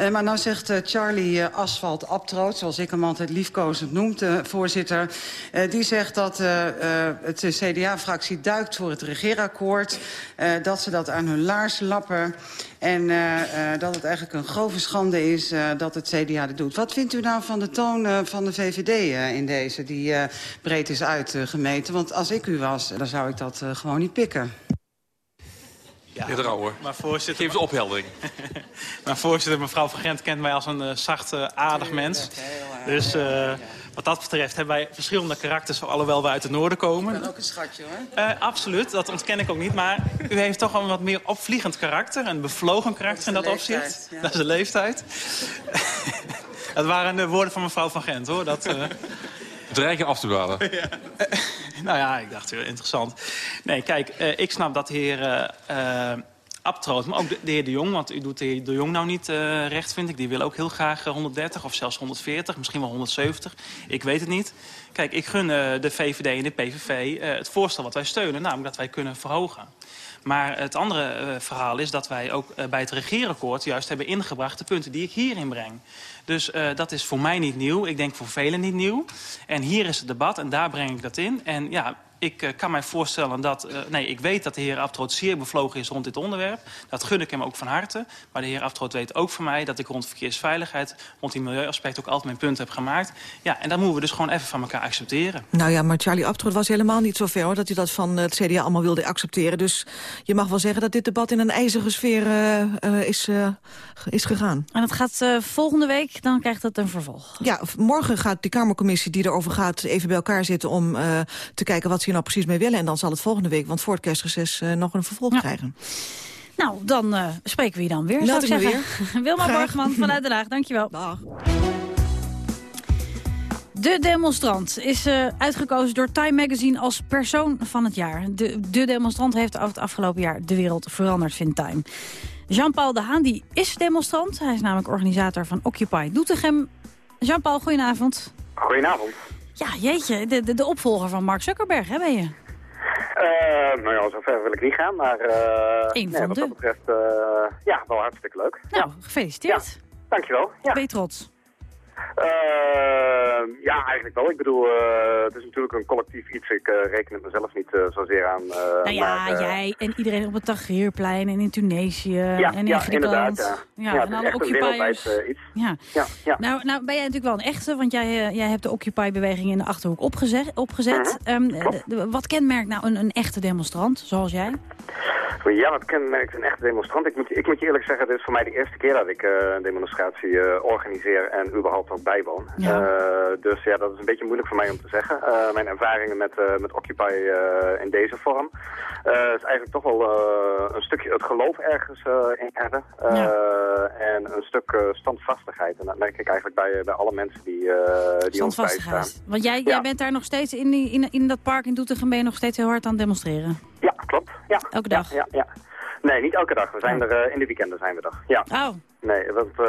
S28: Uh, maar nou zegt uh, Charlie uh, Asfalt Abtroot, zoals ik hem altijd liefkozend noemt, de voorzitter... die zegt dat het CDA-fractie duikt voor het regeerakkoord... dat ze dat aan hun laars lappen... En dat het eigenlijk een grove schande is dat het CDA dit doet. Wat vindt u nou van de toon van de VVD in deze, die breed is uitgemeten? Want als ik u was, dan zou ik dat gewoon niet pikken.
S29: Ja, Rauwer,
S18: maar voorzitter,
S29: geef de opheldering. *laughs*
S18: maar voorzitter, mevrouw Van Gent kent mij als een uh, zacht, uh, aardig mens. Dus uh, wat dat betreft hebben wij verschillende karakters... alhoewel we uit het noorden komen.
S28: Ik ben ook een schatje, hoor.
S18: absoluut, dat ontken ik ook niet. Maar u heeft toch een wat meer opvliegend karakter. Een bevlogen karakter in dat leeftijd, opzicht. Ja. Dat is de leeftijd. *laughs* dat waren de woorden van mevrouw Van Gent, hoor. Dat,
S29: Dreigen af te dwalen. *laughs*
S18: ja. nou ja, ik dacht, interessant. Nee, kijk, uh, ik snap dat de heer uh, Abtroot, maar ook de, de, heer De Jong... want u doet de heer De Jong nou niet uh, recht, vind ik. Die wil ook heel graag 130 of zelfs 140, misschien wel 170. Ik weet het niet. Kijk, ik gun de VVD en de PVV het voorstel wat wij steunen... namelijk dat wij kunnen verhogen. Maar het andere uh, verhaal is dat wij ook uh, bij het regeerakkoord... juist hebben ingebracht de punten die ik hierin breng. Dus uh, dat is voor mij niet nieuw. Ik denk voor velen niet nieuw. En hier is het debat en daar breng ik dat in. En ja, ik uh, kan mij voorstellen dat... Uh, nee, ik weet dat de heer Aftroot zeer bevlogen is rond dit onderwerp. Dat gun ik hem ook van harte. Maar de heer Aftroot weet ook van mij dat ik rond verkeersveiligheid... rond die milieuaspect ook altijd mijn punt heb gemaakt. Ja, en dat moeten we dus gewoon even van elkaar accepteren.
S27: Nou ja, maar Charlie Aftroot was helemaal niet zo ver... Hoor, dat hij dat van het CDA allemaal wilde accepteren. Dus je mag wel zeggen dat dit debat in een ijzige sfeer uh, is, is gegaan.
S6: En het gaat volgende week, dan krijgt het een vervolg.
S27: Ja, morgen gaat die Kamercommissie die erover gaat... even bij elkaar zitten om te kijken wat ze hier nou precies mee willen. En dan zal het volgende week, want voor het kerstreces, uh, nog een vervolg ja. krijgen.
S6: Nou, dan uh, spreken we je dan weer,
S27: Laat
S6: zou ik
S27: zeggen.
S6: Weer. *laughs* Wilma Borgman vanuit Den Haag, dankjewel. *laughs*
S27: Dag.
S6: De demonstrant is uh, uitgekozen door Time Magazine als persoon van het jaar. De, de demonstrant heeft over het afgelopen jaar de wereld veranderd, vindt Time. Jean-Paul de Haan die is demonstrant. Hij is namelijk organisator van Occupy Doetinchem. Jean-Paul, goedenavond.
S30: Goedenavond.
S6: Ja, jeetje, de, de, de opvolger van Mark Zuckerberg, hè, ben je?
S30: Uh, nou ja, zover wil ik niet gaan, maar uh,
S6: Eén
S30: nee, wat dat betreft, uh, ja, wel hartstikke leuk.
S6: Nou,
S30: ja.
S6: gefeliciteerd.
S30: Ja, dankjewel. Ja.
S6: Ben je trots?
S30: Uh, ja, eigenlijk wel. Ik bedoel, uh, het is natuurlijk een collectief iets. Ik uh, reken het mezelf niet zozeer aan.
S6: nou ja,
S30: maar,
S6: jij en iedereen op het Tahrirplein en in Tunesië
S30: ja,
S6: en in
S30: ja,
S6: Griekenland.
S30: Inderdaad, ja.
S6: ja,
S30: ja
S6: en alle
S30: iets.
S6: Ja.
S30: Ja, ja.
S6: Nou, nou ben jij natuurlijk wel een echte, want jij, jij hebt de Occupy-beweging in de Achterhoek opgezet. opgezet.
S30: Mhm,
S6: um, de, wat kenmerkt nou een, een echte demonstrant, zoals jij?
S30: Ja, wat kenmerkt een echte demonstrant? Ik moet, ik moet je eerlijk zeggen, het is voor mij de eerste keer dat ik een demonstratie organiseer en überhaupt ook bijwoon.
S6: Ja.
S30: Uh, dus ja, dat is een beetje moeilijk voor mij om te zeggen. mijn ervaringen met, met Occupy in deze vorm is eigenlijk toch wel een stukje het geloof ergens in hebben.
S6: Ja.
S30: En een stuk standvastigheid. En dat merk ik eigenlijk bij, bij alle mensen die, die ons bijstaan.
S6: Want jij, jij bent daar nog steeds in, die, in, in dat park in Doetinchem ben je nog steeds heel hard aan het demonstreren?
S30: Ja, klopt. Ja.
S6: Elke dag?
S30: Ja, ja. Nee, niet elke dag. We zijn er uh, in de weekenden zijn we er. Ja.
S6: Oh.
S30: Nee, want uh,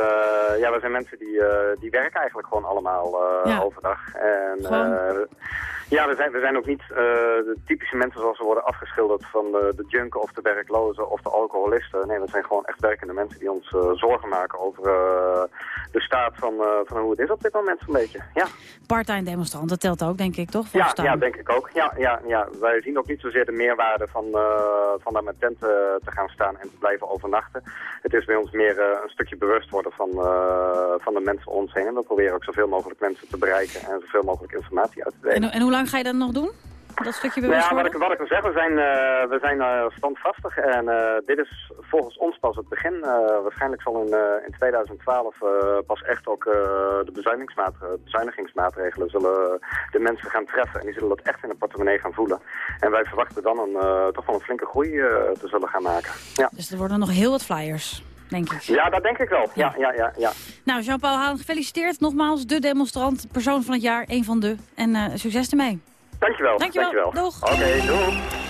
S30: ja, we zijn mensen die, uh, die werken eigenlijk gewoon allemaal
S6: ja.
S30: overdag. En
S6: gewoon.
S30: Ja, we zijn, we zijn ook niet de typische mensen zoals ze worden afgeschilderd van de, de junken of de werklozen of de alcoholisten. Nee, we zijn gewoon echt werkende mensen die ons zorgen maken over de staat van, van hoe het is op dit moment zo'n beetje. Ja.
S6: Part-time demonstrant, dat telt ook denk ik toch?
S30: Ja, ja, denk ik ook. Ja, ja, ja. Wij zien ook niet zozeer de meerwaarde van, van daar met tenten te gaan staan en te blijven overnachten. Het is bij ons meer een stukje bewust worden van, van de mensen om ons heen. En we proberen ook zoveel mogelijk mensen te bereiken en zoveel mogelijk informatie uit te delen.
S6: En, en hoe lang ga je dat nog doen? Dat stukje
S30: nou ja, wat ik, wat ik wil zeggen, we zijn, uh, we zijn standvastig en dit is volgens ons pas het begin. waarschijnlijk zal in, in 2012 pas echt ook de bezuinigingsmaatregelen zullen de mensen gaan treffen. En die zullen dat echt in de portemonnee gaan voelen. En wij verwachten dan een, toch wel een flinke groei te zullen gaan maken. Ja.
S6: Dus er worden nog heel wat flyers denk ik.
S30: Ja, dat denk ik wel. Ja, ja, ja. ja.
S6: Nou, Jean-Paul Haan, gefeliciteerd. Nogmaals, de demonstrant, persoon van het jaar, een van de. En uh, succes ermee.
S30: Dankjewel.
S6: Dankjewel.
S30: Dankjewel.
S6: Doeg.
S30: Oké, okay, doeg.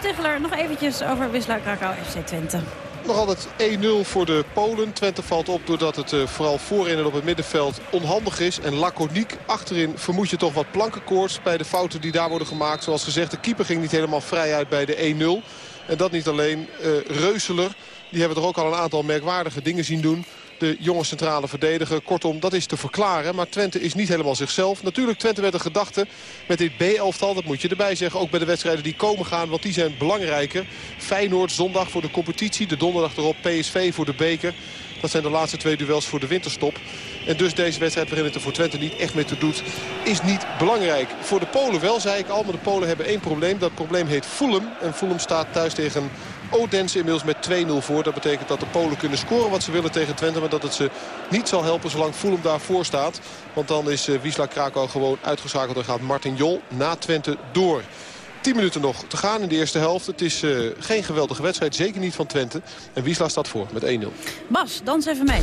S6: Ticheler, nog eventjes over Wisla Krakau FC Twente.
S22: Nog altijd 1-0 voor de Polen. Twente valt op doordat het uh, vooral voorin en op het middenveld onhandig is. En laconiek achterin vermoed je toch wat plankenkoorts bij de fouten die daar worden gemaakt. Zoals gezegd, de keeper ging niet helemaal vrij uit bij de 1-0. En dat niet alleen. Uh, Reuseler, die hebben er ook al een aantal merkwaardige dingen zien doen. de jonge centrale verdediger. Kortom, dat is te verklaren. Maar Twente is niet helemaal zichzelf. Natuurlijk, Twente werd een gedachte met dit B-elftal. Dat moet je erbij zeggen. Ook bij de wedstrijden die komen gaan. Want die zijn belangrijker. Feyenoord zondag voor de competitie. De donderdag erop PSV voor de beker. Dat zijn de laatste twee duels voor de winterstop. En dus deze wedstrijd waarin het er voor Twente niet echt meer te doet, is niet belangrijk. Voor de Polen wel, zei ik al, maar de Polen hebben één probleem. Dat probleem heet Fulham. En Fulham staat thuis tegen Odense inmiddels met 2-0 voor. Dat betekent dat de Polen kunnen scoren wat ze willen tegen Twente. Maar dat het ze niet zal helpen zolang Fulham daarvoor staat. Want dan is uh, Wisla Krakau gewoon uitgeschakeld. En gaat Martin Jol na Twente door. 10 minuten nog te gaan in de eerste helft. Het is uh, geen geweldige wedstrijd, zeker niet van Twente. En Wiesla staat voor met 1-0.
S6: Bas, dans even mee.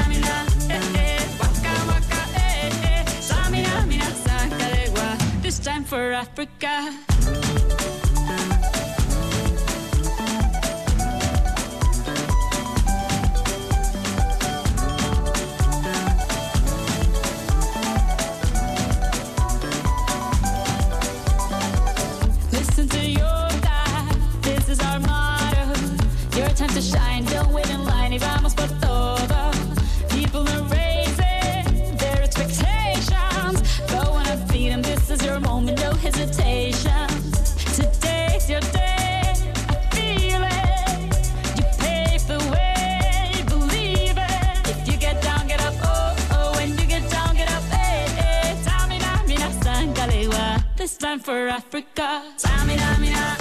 S31: motto. Your dad. This is our motherhood. Your time to shine, don't wait in line time for Africa. Tamina, mina,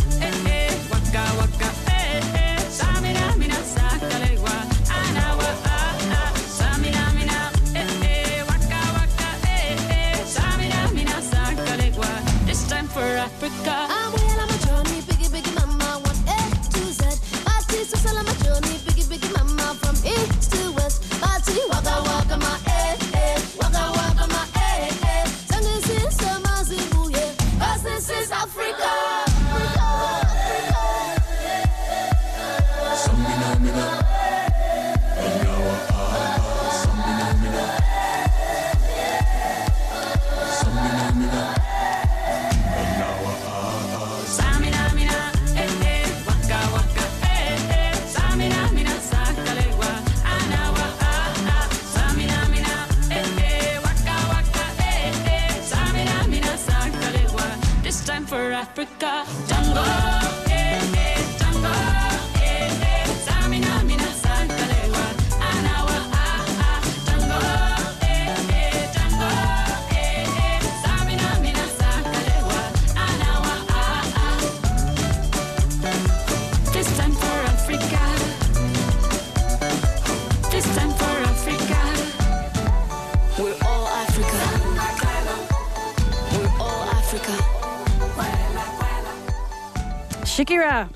S6: Shakira.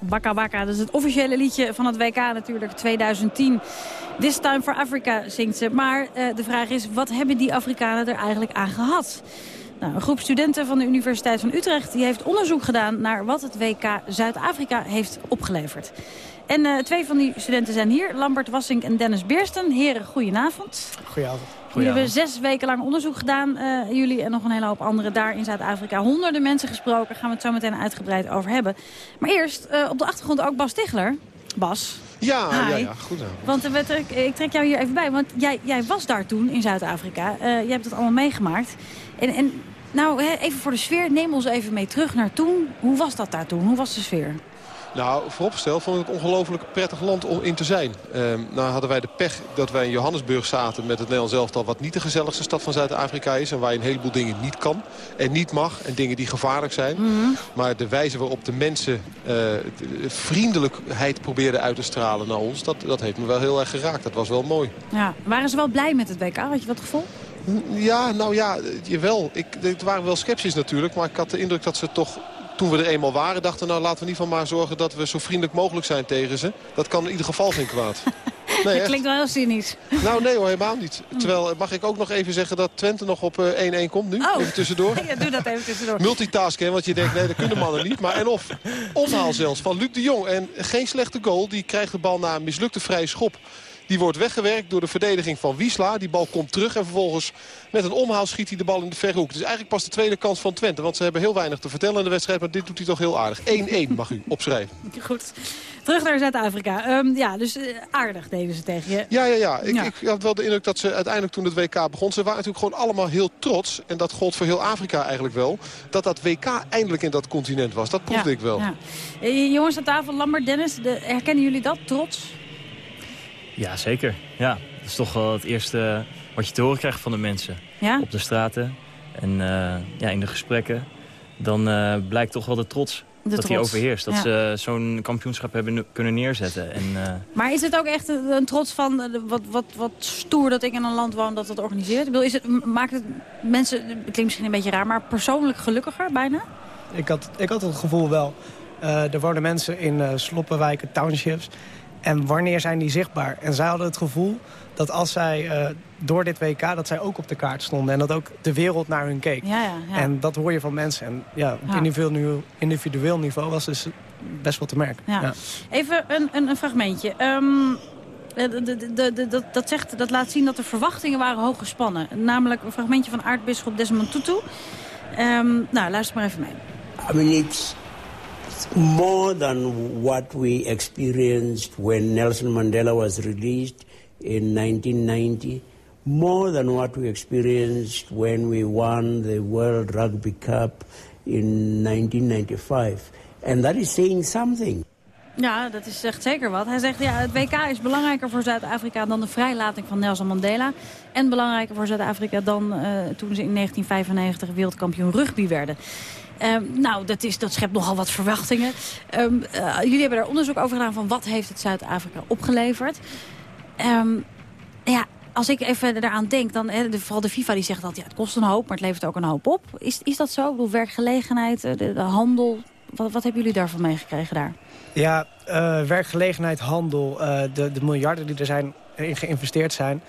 S6: Baka Baka, dat is het officiële liedje van het WK natuurlijk 2010. This time for Africa zingt ze. Maar eh, de vraag is, wat hebben die Afrikanen er eigenlijk aan gehad? Nou, een groep studenten van de Universiteit van Utrecht die heeft onderzoek gedaan naar wat het WK Zuid-Afrika heeft opgeleverd. En eh, twee van die studenten zijn hier, Lambert Wassink en Dennis Beersten. Heren, goedenavond.
S32: Goedenavond.
S6: Jullie hebben zes weken lang onderzoek gedaan, eh, jullie en nog een hele hoop anderen daar in Zuid-Afrika. Honderden mensen gesproken, gaan we het zo meteen uitgebreid over hebben. Maar eerst eh, op de achtergrond ook Bas Tichler. Bas.
S22: Ja, ja,
S6: Hi.
S22: ja, goed. nou.
S6: Want eh, we trek- ik trek jou hier even bij, want jij, jij was daar toen in Zuid-Afrika. Eh, jij hebt het allemaal meegemaakt. En, en nou, hè, even voor de sfeer, neem ons even mee terug naar toen. Hoe was dat daar toen? Hoe was de sfeer?
S22: Nou, vooropgesteld vond ik het ongelooflijk prettig land om in te zijn. Ehm, nou hadden wij de pech dat wij in Johannesburg zaten met het Nederlands elftal... wat niet de gezelligste stad van Zuid-Afrika is... en waar je een heleboel dingen niet kan en niet mag... en dingen die gevaarlijk zijn. Maar de wijze waarop de mensen eh, de vriendelijkheid probeerden uit te stralen naar ons... Dat, dat heeft me wel heel erg geraakt. Dat was wel mooi.
S6: Ja. Waren ze wel blij met het WK? Had je dat gevoel?
S22: Ja, nou ja, jawel. Ik, het waren wel sceptisch natuurlijk. Maar ik had de indruk dat ze toch, toen we er eenmaal waren... dachten, nou laten we ieder geval maar zorgen dat we zo vriendelijk mogelijk zijn tegen ze. Dat kan in ieder geval geen kwaad. *laughs* Nee,
S6: dat
S22: echt.
S6: klinkt wel heel cynisch.
S22: Nou nee hoor, helemaal niet. Terwijl, eh, mag ik ook nog even zeggen dat Twente nog op eh, 1-1 komt nu?
S6: Oh.
S22: Even tussendoor. *laughs*
S6: Ja, doe dat even tussendoor.
S22: Multitasken, want je denkt, nee, dat kunnen mannen niet. Maar en of, omhaal zelfs van Luc de Jong. En geen slechte goal, die krijgt de bal na een mislukte vrije schop. Die wordt weggewerkt door de verdediging van Wiesla. Die bal komt terug en vervolgens met een omhaal schiet hij de bal in de verre hoek. Het is eigenlijk pas de tweede kans van Twente. Want ze hebben heel weinig te vertellen in de wedstrijd. Maar dit doet hij toch heel aardig. 1-1 mag u opschrijven. *laughs*
S6: Goed. Terug naar Zuid-Afrika. Ehm, ja, dus eh, aardig deden ze tegen je.
S22: Ja, ja, ja. Ik,
S6: Ja.
S22: ik had wel de indruk dat ze uiteindelijk toen het WK begon... ze waren natuurlijk gewoon allemaal heel trots. En dat gold voor heel Afrika eigenlijk wel. Dat dat WK eindelijk in dat continent was. Dat proefde
S6: Ja,
S22: ik wel.
S6: ja. Eh, jongens aan tafel, Lambert, Dennis, de, herkennen jullie dat? Trots?
S32: Ja, zeker. Ja, dat is toch wel het eerste wat je te horen krijgt van de mensen.
S6: Ja?
S32: Op de straten en eh, ja, in de gesprekken. Dan eh, blijkt toch wel de trots
S6: De
S32: dat die
S6: trots,
S32: overheerst. Dat
S6: ja.
S32: ze zo'n kampioenschap hebben ne- kunnen neerzetten. En, eh,
S6: Maar is het ook echt een, een trots van eh, wat, wat, wat stoer dat ik in een land woon dat dat organiseert? Ik bedoel, is het, maakt het mensen, het klinkt misschien een beetje raar, maar persoonlijk gelukkiger bijna?
S33: Ik had, ik had het gevoel wel. Eh, er wonen mensen in eh, sloppenwijken, townships. En wanneer zijn die zichtbaar? En zij hadden het gevoel dat als zij eh, door dit WK... dat zij ook op de kaart stonden. En dat ook de wereld naar hun keek.
S6: Ja, ja, ja.
S33: En dat hoor je van mensen. En ja, op
S6: Ja.
S33: individueel, niveau- individueel niveau was dus best wel te merken.
S6: Ja. Even een, een, een fragmentje. Ehm, eh, de- de- de- de- dat, dat, zegt, dat laat zien dat de verwachtingen waren hoog gespannen. Namelijk een fragmentje van aartsbisschop Desmond Tutu. Ehm, nou, luister maar even mee.
S34: I mean, it's more than what we experienced when Nelson Mandela was released in 1990. More than what we experienced when we won the World Rugby Cup in 1995. And that is saying something.
S6: Ja, dat is, zegt zeker wat. Hij zegt, ja, het WK is belangrijker voor Zuid-Afrika dan de vrijlating van Nelson Mandela. En belangrijker voor Zuid-Afrika dan eh, toen ze in 1995 wereldkampioen rugby werden. Ehm, nou, dat, is, dat schept nogal wat verwachtingen. Ehm, eh, jullie hebben daar onderzoek over gedaan van wat heeft het Zuid-Afrika opgeleverd. Ehm, ja, als ik even eraan denk, dan, hè, de, vooral de FIFA die zegt dat ja, het kost een hoop, maar het levert ook een hoop op. Is, is dat zo? Ik bedoel, werkgelegenheid, eh, de, de handel. Wat, wat hebben jullie daarvan meegekregen daar?
S33: Ja, eh, werkgelegenheid, handel, de, de miljarden die er zijn in geïnvesteerd zijn.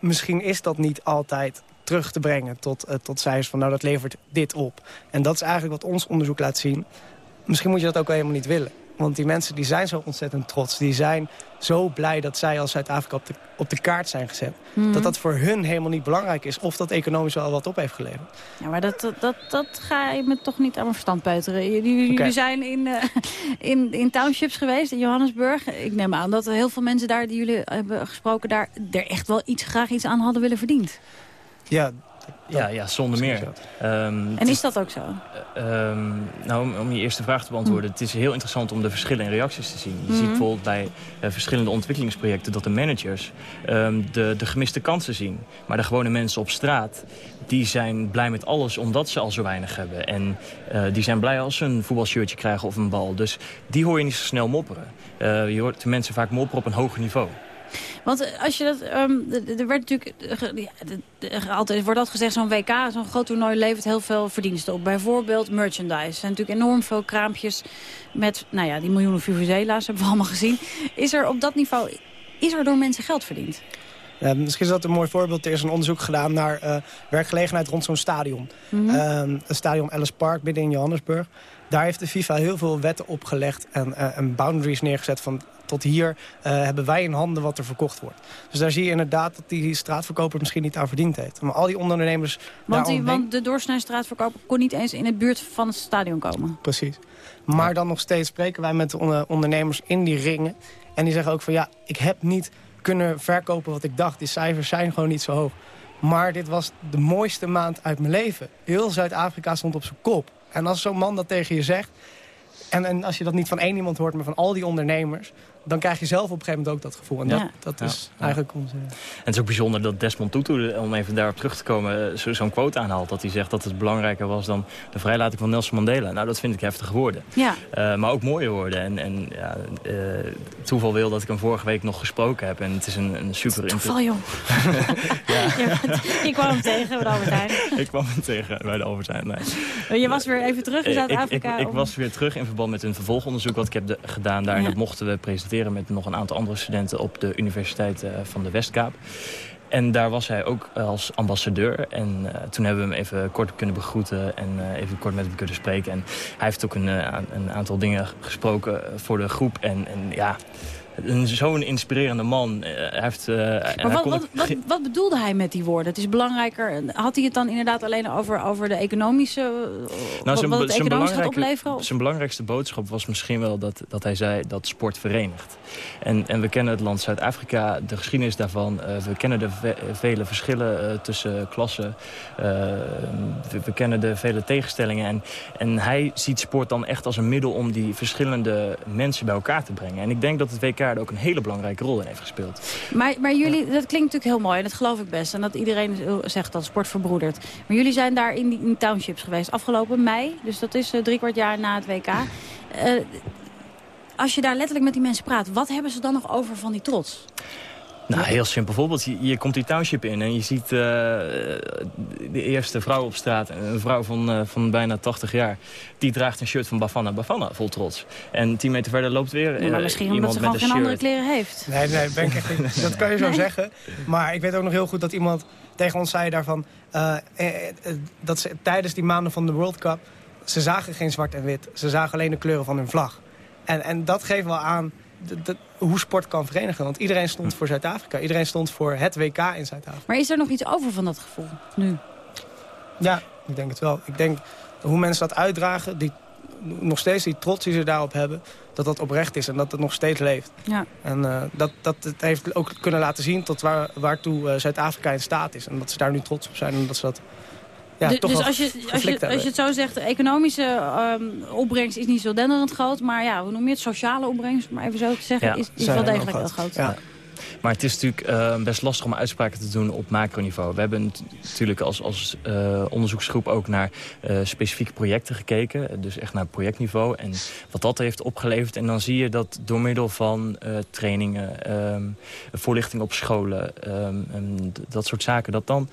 S33: Misschien is dat niet altijd terug te brengen tot, eh, tot cijfers van nou dat levert dit op. En dat is eigenlijk wat ons onderzoek laat zien. Misschien moet je dat ook wel helemaal niet willen. Want die mensen die zijn zo ontzettend trots. Die zijn zo blij dat zij als Zuid-Afrika op de, op de kaart zijn gezet.
S6: Mhm.
S33: Dat dat voor hun helemaal niet belangrijk is. Of dat economisch wel wat op heeft geleverd.
S6: Ja, maar dat, dat, dat, ga je me toch niet aan mijn verstand peuteren. Jullie, zijn in, eh, in, in townships geweest, in Johannesburg. Ik neem aan dat er heel veel mensen daar die jullie hebben gesproken... daar er echt wel iets, graag iets aan hadden willen verdiend.
S33: Ja,
S32: ja, ja, zonder meer. Ehm,
S6: En is dat ook zo?
S32: Ehm, nou, om, om je eerste vraag te beantwoorden. Het is heel interessant om de verschillen in reacties te zien. Je ziet bijvoorbeeld bij eh, verschillende ontwikkelingsprojecten... dat de managers ehm, de, de gemiste kansen zien. Maar de gewone mensen op straat... die zijn blij met alles omdat ze al zo weinig hebben. En eh, die zijn blij als ze een voetbalshirtje krijgen of een bal. Dus die hoor je niet zo snel mopperen. Eh, je hoort de mensen vaak mopperen op een hoger niveau.
S6: Want eh, als je dat, ehm, er werd natuurlijk, eh, ja, altijd wordt altijd gezegd, zo'n WK, zo'n groot toernooi levert heel veel verdiensten op. Bijvoorbeeld merchandise. Er zijn natuurlijk enorm veel kraampjes met, nou ja, die miljoenen vuvuzela's hebben we allemaal gezien. Is er op dat niveau, is er door mensen geld verdiend?
S33: Misschien is dat een mooi voorbeeld. Er is een onderzoek gedaan naar eh, werkgelegenheid rond zo'n stadion.
S6: Mhm.
S33: Ehm, het stadion Ellis Park midden in Johannesburg. Daar heeft de FIFA heel veel wetten opgelegd en, eh, en boundaries neergezet van tot hier eh, hebben wij in handen wat er verkocht wordt. Dus daar zie je inderdaad dat die straatverkoper misschien niet aan verdiend heeft. Maar al die ondernemers
S6: Want, die,
S33: daaromheen-
S6: want de doorsnijstraatverkoper kon niet eens in de buurt van het stadion komen.
S33: Precies. Maar dan nog steeds spreken wij met de onder- ondernemers in die ringen. En die zeggen ook van ja, ik heb niet kunnen verkopen wat ik dacht. Die cijfers zijn gewoon niet zo hoog. Maar dit was de mooiste maand uit mijn leven. Heel Zuid-Afrika stond op zijn kop. En als zo'n man dat tegen je zegt... En, en als je dat niet van één iemand hoort, maar van al die ondernemers... dan krijg je zelf op een gegeven moment ook dat gevoel. En
S32: Ja.
S33: dat, dat
S32: Ja.
S33: is
S32: Ja.
S33: eigenlijk onze...
S32: En het is ook bijzonder dat Desmond Tutu, om even daarop terug te komen, zo- zo'n quote aanhaalt. Dat hij zegt dat het belangrijker was dan de vrijlating van Nelson Mandela. Nou, dat vind ik heftige woorden.
S6: Ja.
S32: Eh, maar ook mooie woorden. En, en ja, eh, toeval wil dat ik hem vorige week nog gesproken heb. En het is een, een super...
S6: Toeval, joh. *laughs* *laughs* ik kwam hem tegen bij de Albert Heijn.
S32: ik kwam hem tegen bij de Albert Heijn. Nee.
S6: Je was weer even terug in
S32: Eh, ik-
S6: Zuid-Afrika.
S32: Ik, ik, was weer terug in verband met een vervolgonderzoek wat ik heb de- gedaan daar. En
S6: Ja.
S32: dat mochten we presenteren met nog een aantal andere studenten op de Universiteit eh, van de Westkaap. En daar was hij ook als ambassadeur. En eh, toen hebben we hem even kort kunnen begroeten en eh, even kort met hem kunnen spreken. En hij heeft ook een, een aantal dingen gesproken voor de groep. En, en ja, zo'n inspirerende man. Eh, hij heeft, eh,
S6: Maar wat, wat, wat, wat bedoelde hij met die woorden? Het is belangrijker. Had hij het dan inderdaad alleen over, over de economische...
S32: Nou,
S6: wat,
S32: zijn,
S6: wat het economisch gaat opleveren?
S32: zijn belangrijkste boodschap was misschien wel dat, dat hij zei dat sport verenigt. En, en we kennen het land Zuid-Afrika, de geschiedenis daarvan. eh, we kennen de ve- vele verschillen eh, tussen klassen. Eh, we, we kennen de vele tegenstellingen. En, en hij ziet sport dan echt als een middel om die verschillende mensen bij elkaar te brengen. En ik denk dat het WK ook een hele belangrijke rol in heeft gespeeld.
S6: Maar, maar jullie, dat klinkt natuurlijk heel mooi en dat geloof ik best. En dat iedereen zegt dat sport verbroedert. Maar jullie zijn daar in die townships geweest afgelopen mei. Dus dat is eh, drie kwart jaar na het WK. Eh, als je daar letterlijk met die mensen praat, wat hebben ze dan nog over van die trots?
S32: Nou, heel simpel voorbeeld. Je, je komt die township in en je ziet eh, de eerste vrouw op straat. Een vrouw van, eh, van bijna 80 jaar. Die draagt een shirt van Bafana Bafana, vol trots. En tien meter verder loopt weer
S6: Ja, maar misschien omdat
S32: iemand
S6: ze
S32: met
S6: gewoon
S32: een
S6: geen andere kleren heeft.
S33: Nee, nee, ben ik echt. *laughs* Dat kan je zo
S6: Nee.
S33: zeggen. Maar ik weet ook nog heel goed dat iemand tegen ons zei daarvan... eh, eh, eh, dat ze tijdens die maanden van de World Cup... ze zagen geen zwart en wit. Ze zagen alleen de kleuren van hun vlag. En, en dat geeft wel aan hoe sport kan verenigen. Want iedereen stond voor Zuid-Afrika. Iedereen stond voor het WK in Zuid-Afrika.
S6: Maar is er nog iets over van dat gevoel nu?
S33: Ja, ik denk het wel. Ik denk hoe mensen dat uitdragen... Die, nog steeds die trots die ze daarop hebben... dat dat oprecht is en dat het nog steeds leeft.
S6: Ja.
S33: En eh, dat, dat het heeft ook kunnen laten zien tot waar, waartoe eh, Zuid-Afrika in staat is. En dat ze daar nu trots op zijn en dat ze dat ja, toch
S6: dus
S33: wel
S6: als je, als, je,
S33: hebben.
S6: als je het zo zegt, de economische ehm, opbrengst is niet zo denderend groot. Maar ja, hoe noem je het? Sociale opbrengst, om maar even zo te zeggen,
S32: Ja,
S6: is, is wel degelijk heel
S32: groot.
S6: groot.
S32: Ja. Maar het is natuurlijk eh, best lastig om uitspraken te doen op macroniveau. We hebben nat- natuurlijk als, als eh, onderzoeksgroep ook naar eh, specifieke projecten gekeken. Dus echt naar projectniveau en wat dat heeft opgeleverd. En dan zie je dat door middel van trainingen, ehm, voorlichting op scholen... ehm, dat soort zaken, dat dan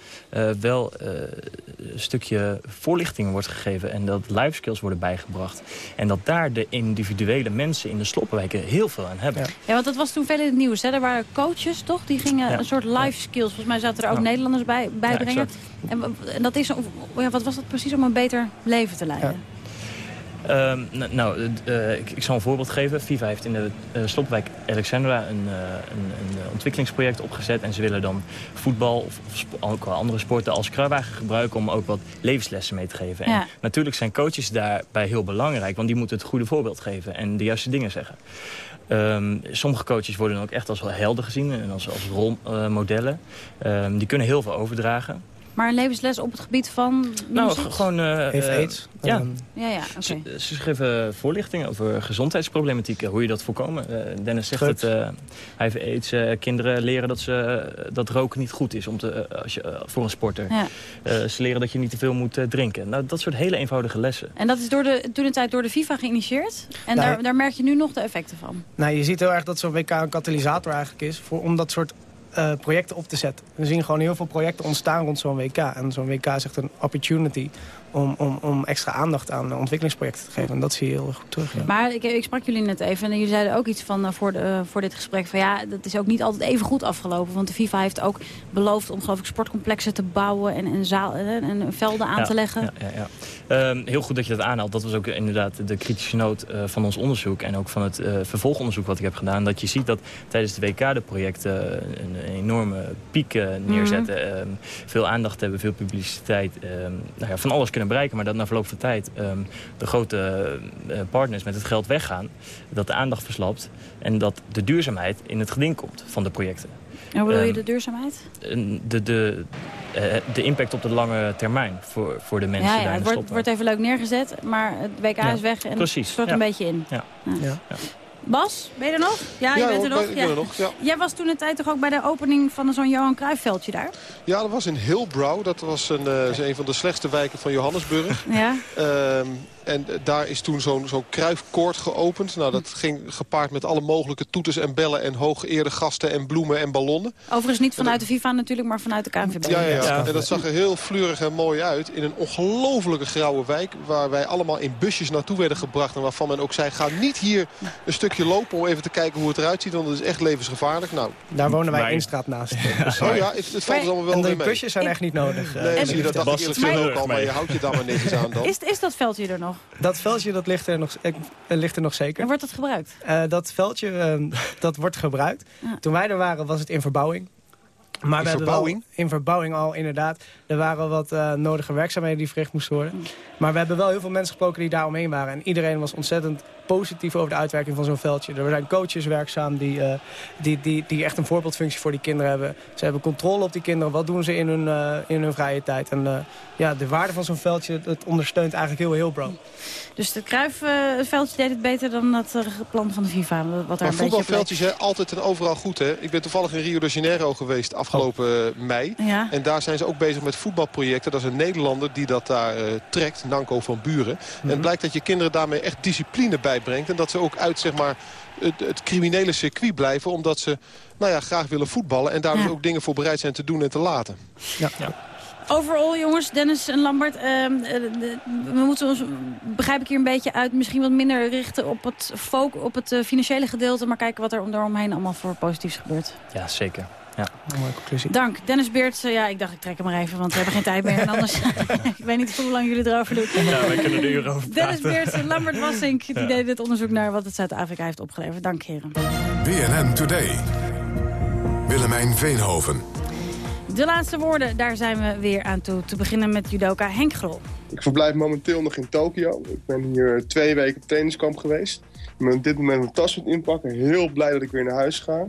S32: wel een stukje voorlichting wordt gegeven... en dat life skills worden bijgebracht. En dat daar de individuele mensen in de sloppenwijken heel veel aan hebben.
S6: Ja, want dat was toen veel in het nieuws. Hè? Er waren coaches, toch? Die gingen
S32: Ja.
S6: een soort life skills. Volgens mij zaten er ook
S32: Ja.
S6: Nederlanders bij, bijbrengen. en, en dat is, ja, wat was dat precies om een beter leven te leiden?
S32: Ehm, nou, eh, ik, ik zal een voorbeeld geven. FIFA heeft in de uh, Slopwijk Alexandra een, eh, een, een ontwikkelingsproject opgezet. En ze willen dan voetbal of, ook wel andere sporten als kruiwagen gebruiken... om ook wat levenslessen mee te geven. En natuurlijk zijn coaches daarbij heel belangrijk. Want die moeten het goede voorbeeld geven en de juiste dingen zeggen. Ehm, sommige coaches worden dan ook echt als wel helden gezien en als, als rolmodellen. Ehm, die kunnen heel veel overdragen.
S6: Maar een levensles op het gebied van...
S32: Nou, gewoon... eh,
S33: Heeft
S32: eh,
S33: aids.
S32: Ja.
S6: Ja, ja, oké.
S32: Ze, ze geven voorlichting over gezondheidsproblematieken, hoe je dat voorkomen. Eh, Dennis zegt het, eh hij heeft aids. eh, kinderen leren dat, ze, eh, dat roken niet goed is om te, eh, als je, eh, voor een sporter.
S6: Ja.
S32: Eh, ze leren dat je niet te veel moet eh, drinken. Nou, dat soort hele eenvoudige lessen.
S6: En dat is door de, toen de tijd door de FIFA geïnitieerd. En
S33: Nee.
S6: daar, daar merk je nu nog de effecten van.
S33: Nou, je ziet heel erg dat zo'n WK een katalysator eigenlijk is... voor, om dat soort eh, projecten op te zetten. We zien gewoon heel veel projecten ontstaan rond zo'n WK. En zo'n WK echt een opportunity om, om, om extra aandacht aan ontwikkelingsprojecten te geven. En dat zie je heel erg goed terug. Ja.
S6: Maar ik, ik sprak jullie net even en jullie zeiden ook iets van eh, voor, de, eh, voor dit gesprek. Van ja, dat is ook niet altijd even goed afgelopen. Want de FIFA heeft ook beloofd om geloof ik sportcomplexen te bouwen en, en, zaal, en, en velden aan
S32: Ja,
S6: te leggen.
S32: Ja, ja, ja. Ehm, heel goed dat je dat aanhaalt. Dat was ook inderdaad de kritische noot eh, van ons onderzoek... en ook van het eh, vervolgonderzoek wat ik heb gedaan. Dat je ziet dat tijdens de WK de projecten een, een enorme piek eh, neerzetten. Ehm, veel aandacht hebben, veel publiciteit. ehm, nou ja, van alles kunnen bereiken. Maar dat na verloop van tijd ehm, de grote eh, partners met het geld weggaan. Dat de aandacht verslapt. En dat de duurzaamheid in het geding komt van de projecten.
S6: En hoe bedoel je
S32: Ehm,
S6: de duurzaamheid?
S32: en de, de, eh, de impact op de lange termijn voor, voor de mensen
S6: Ja,
S32: daar
S6: ja
S32: in
S6: het
S32: de
S6: wordt, wordt even leuk neergezet, maar het WK
S32: Ja,
S6: is weg en
S32: precies,
S6: het stort
S32: ja.
S6: een beetje in.
S32: Ja.
S6: Ja. Bas, ben je er nog? Ja, je
S22: Ja,
S6: bent er nog.
S22: ik ben er nog, ja.
S6: Jij was toen een tijd toch ook bij de opening van zo'n Johan Cruijffveldje daar?
S22: Ja, dat was in Hillbrow. Dat was een, eh, een van de slechtste wijken van Johannesburg.
S6: Ja.
S22: Ehm, en eh, daar is toen zo'n zo'n kruifkoord geopend. Nou, dat ging gepaard met alle mogelijke toeters en bellen... en hooggeëerde gasten en bloemen en ballonnen.
S6: Overigens niet vanuit de FIFA natuurlijk, maar vanuit de KNVB.
S22: Ja, ja, ja. En dat zag er heel fleurig en mooi uit. In een ongelofelijke grauwe wijk. Waar wij allemaal in busjes naartoe werden gebracht. En waarvan men ook zei, ga niet hier een stukje lopen... om even te kijken hoe het eruit ziet. Want het is echt levensgevaarlijk. Nou,
S33: Daar wonen wij één straat naast.
S22: Oh ja, het, het valt dus allemaal wel
S33: en
S22: mee.
S33: busjes zijn echt niet nodig. eh,
S22: Nee,
S33: kan
S22: zie dat dacht ik eerlijk gezegd ook al. Maar je houdt je daar maar netjes aan dan.
S6: Is, is dat veldje er nog?
S33: Dat veldje dat ligt, er nog, eh, ligt er nog zeker.
S6: En wordt dat gebruikt?
S33: Eh, dat veldje eh, *laughs* dat wordt gebruikt. Toen wij er waren was het in verbouwing. Maar
S22: In
S33: we hebben
S22: verbouwing?
S33: Wel, in verbouwing al, inderdaad. Er waren wat eh, nodige werkzaamheden die verricht moesten worden. Maar we hebben wel heel veel mensen gesproken die daar omheen waren. En iedereen was ontzettend positief over de uitwerking van zo'n veldje. Er zijn coaches werkzaam die, eh, die, die, die echt een voorbeeldfunctie voor die kinderen hebben. Ze hebben controle op die kinderen. Wat doen ze in hun, eh, in hun vrije tijd? En eh, ja, de waarde van zo'n veldje, dat ondersteunt eigenlijk heel heel bro.
S6: Dus het Cruijffveldje deed het beter dan dat plan van de FIFA. Wat daar
S22: Maar
S6: een beetje
S22: voetbalveldjes hè, altijd en overal goed. Hè? Ik ben toevallig in Rio de Janeiro geweest afgelopen eh, mei.
S6: Ja.
S22: En daar zijn ze ook bezig met voetbalprojecten. Dat is een Nederlander die dat daar eh, trekt, Nanko van Buren. En het blijkt dat je kinderen daarmee echt discipline bijbrengt. En dat ze ook uit zeg maar, het, het criminele circuit blijven. Omdat ze nou ja, graag willen voetballen. En daar dus
S6: Ja.
S22: ook dingen voor bereid zijn te doen en te laten.
S33: Ja.
S6: Overal, jongens, Dennis en Lambert. ehm, eh, we moeten ons, begrijp ik hier een beetje uit, misschien wat minder richten op het, op het financiële gedeelte. Maar kijken wat er daaromheen allemaal voor positiefs gebeurt.
S32: Ja, zeker. Ja.
S33: Mooie conclusie.
S6: Dank. Dennis Beerts, eh, ja, ik dacht ik trek hem maar even, want we hebben geen tijd meer. En anders, *laughs* ik weet niet hoe lang jullie erover doen.
S32: Ja, wij kunnen er uren over
S6: Dennis
S32: praten.
S6: Beerts en Lambert Wassink, die
S32: Ja.
S6: deden dit onderzoek naar wat het Zuid-Afrika heeft opgeleverd. Dank, heren.
S5: BNN Today. Willemijn Veenhoven.
S6: De laatste woorden, daar zijn we weer aan toe. Te beginnen met judoka Henk Grol.
S35: Ik verblijf momenteel nog in Tokio. Ik ben hier twee weken op trainingskamp geweest. Ik ben op dit moment mijn tas het inpakken. Heel blij dat ik weer naar huis ga.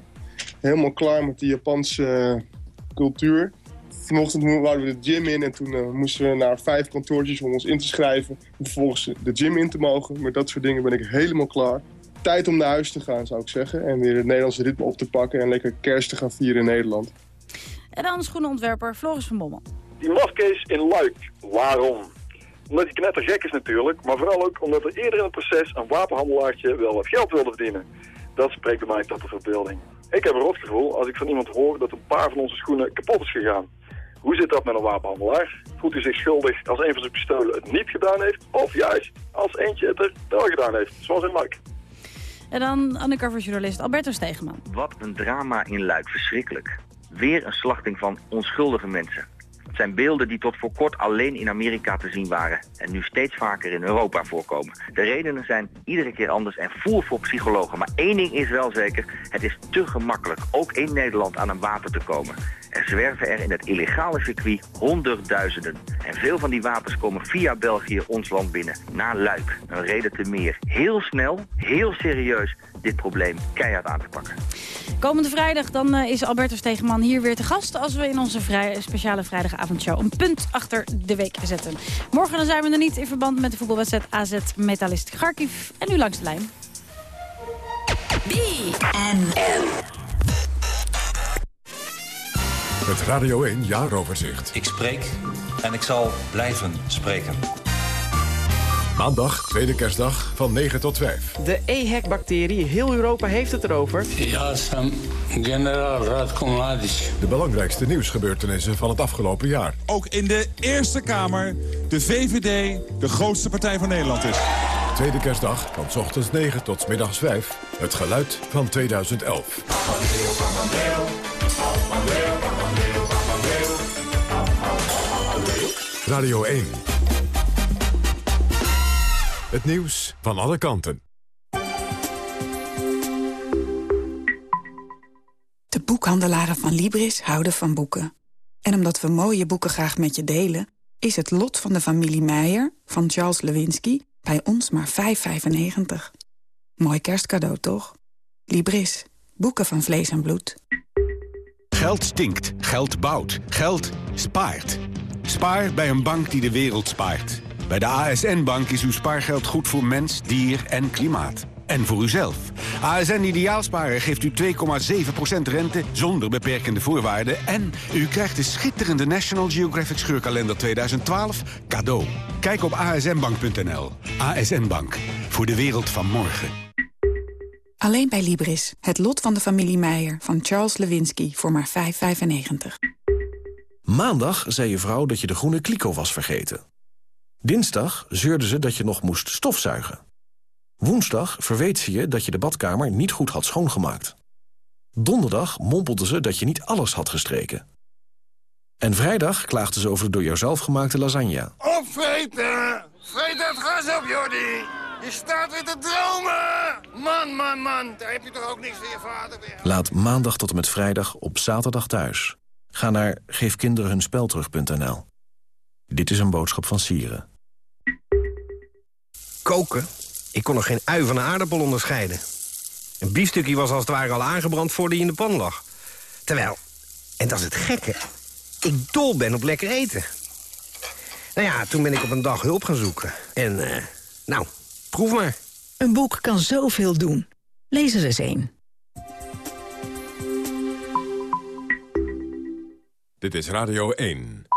S35: Helemaal klaar met die Japanse eh, cultuur. Vanochtend wouden we de gym in en toen eh, moesten we naar vijf kantoortjes om ons in te schrijven. En vervolgens de gym in te mogen. Met dat soort dingen ben ik helemaal klaar. Tijd om naar huis te gaan zou ik zeggen. En weer het Nederlandse ritme op te pakken en lekker kerst te gaan vieren in Nederland.
S6: En dan schoenenontwerper Floris van Bommel.
S36: Die mafkees in Luik. Waarom? Omdat hij knettergek is natuurlijk, maar vooral ook omdat er eerder in het proces een wapenhandelaartje wel wat geld wilde verdienen. Dat spreekt bij mij tot de verbeelding. Ik heb een rotgevoel als ik van iemand hoor dat een paar van onze schoenen kapot is gegaan. Hoe zit dat met een wapenhandelaar? Voelt hij zich schuldig als een van zijn pistolen het niet gedaan heeft? Of juist als eentje het er wel gedaan heeft, zoals in Luik?
S6: En dan undercover-journalist Alberto Stegeman.
S37: Wat een drama in Luik, verschrikkelijk. Weer een slachting van onschuldige mensen. Het zijn beelden die tot voor kort alleen in Amerika te zien waren en nu steeds vaker in Europa voorkomen. De redenen zijn iedere keer anders en voer voor psychologen. Maar één ding is wel zeker, het is te gemakkelijk, ook in Nederland, aan een wapen te komen. Er zwerven er in het illegale circuit honderdduizenden. En veel van die wapens komen via België ons land binnen, naar Luik. Een reden te meer. Heel snel, heel serieus dit probleem keihard aan te pakken.
S6: Komende vrijdag dan eh, is Alberto Stegeman hier weer te gast... als we in onze speciale vrijdagavondshow een punt achter de week zetten. Morgen dan zijn we er niet in verband met de voetbalwedstrijd AZ Metalist Kharkiv. En nu langs de lijn.
S5: Het Radio 1 Jaaroverzicht.
S38: Ik spreek en ik zal blijven spreken.
S5: Maandag, tweede kerstdag, van 9 tot 5.
S39: De EHEC-bacterie, heel Europa heeft het erover.
S40: Ja sam generaal Radko Mladic.
S5: De belangrijkste nieuwsgebeurtenissen van het afgelopen jaar.
S41: Ook in de Eerste Kamer de VVD de grootste partij van Nederland is.
S5: Tweede kerstdag, van 's ochtends 9 tot 's middags 5. Het geluid van 2011. Radio 1. Het nieuws van alle kanten.
S42: De boekhandelaren van Libris houden van boeken. En omdat we mooie boeken graag met je delen... is het lot van de familie Meijer van Charles Lewinsky bij ons maar 5,95. Mooi kerstcadeau, toch? Libris. Boeken van vlees en bloed.
S43: Geld stinkt, geld bouwt, geld spaart. Spaar bij een bank die de wereld spaart. Bij de ASN-bank is uw spaargeld goed voor mens, dier en klimaat. En voor uzelf. ASN Ideaalsparen geeft u 2,7% rente zonder beperkende voorwaarden... en u krijgt de schitterende National Geographic Scheurkalender 2012 cadeau. Kijk op asnbank.nl. ASN Bank. Voor de wereld van morgen.
S42: Alleen bij Libris. Het lot van de familie Meijer van Charles Lewinsky voor maar 5,95.
S44: Maandag zei je vrouw dat je de groene kliko was vergeten. Dinsdag zeurde ze dat je nog moest stofzuigen. Woensdag verweet ze je dat je de badkamer niet goed had schoongemaakt. Donderdag mompelde ze dat je niet alles had gestreken. En vrijdag klaagde ze over de door jouzelf gemaakte lasagne.
S45: Opvreten! Vreet het gas op, Jordi! Je staat weer te dromen! Man, man, man, daar heb je toch ook niks van je vader weer.
S44: Laat maandag tot en met vrijdag op zaterdag thuis. Ga naar geefkinderenhunspelterug.nl. Dit is een boodschap van Sieren.
S46: Koken? Ik kon nog geen ui van een aardappel onderscheiden. Een biefstukje was als het ware al aangebrand voordat hij in de pan lag. Terwijl, en dat is het gekke, ik dol ben op lekker eten. Nou ja, toen ben ik op een dag hulp gaan zoeken. En, eh, nou, proef maar.
S47: Een boek kan zoveel doen. Lees er eens een.
S5: Dit is Radio 1.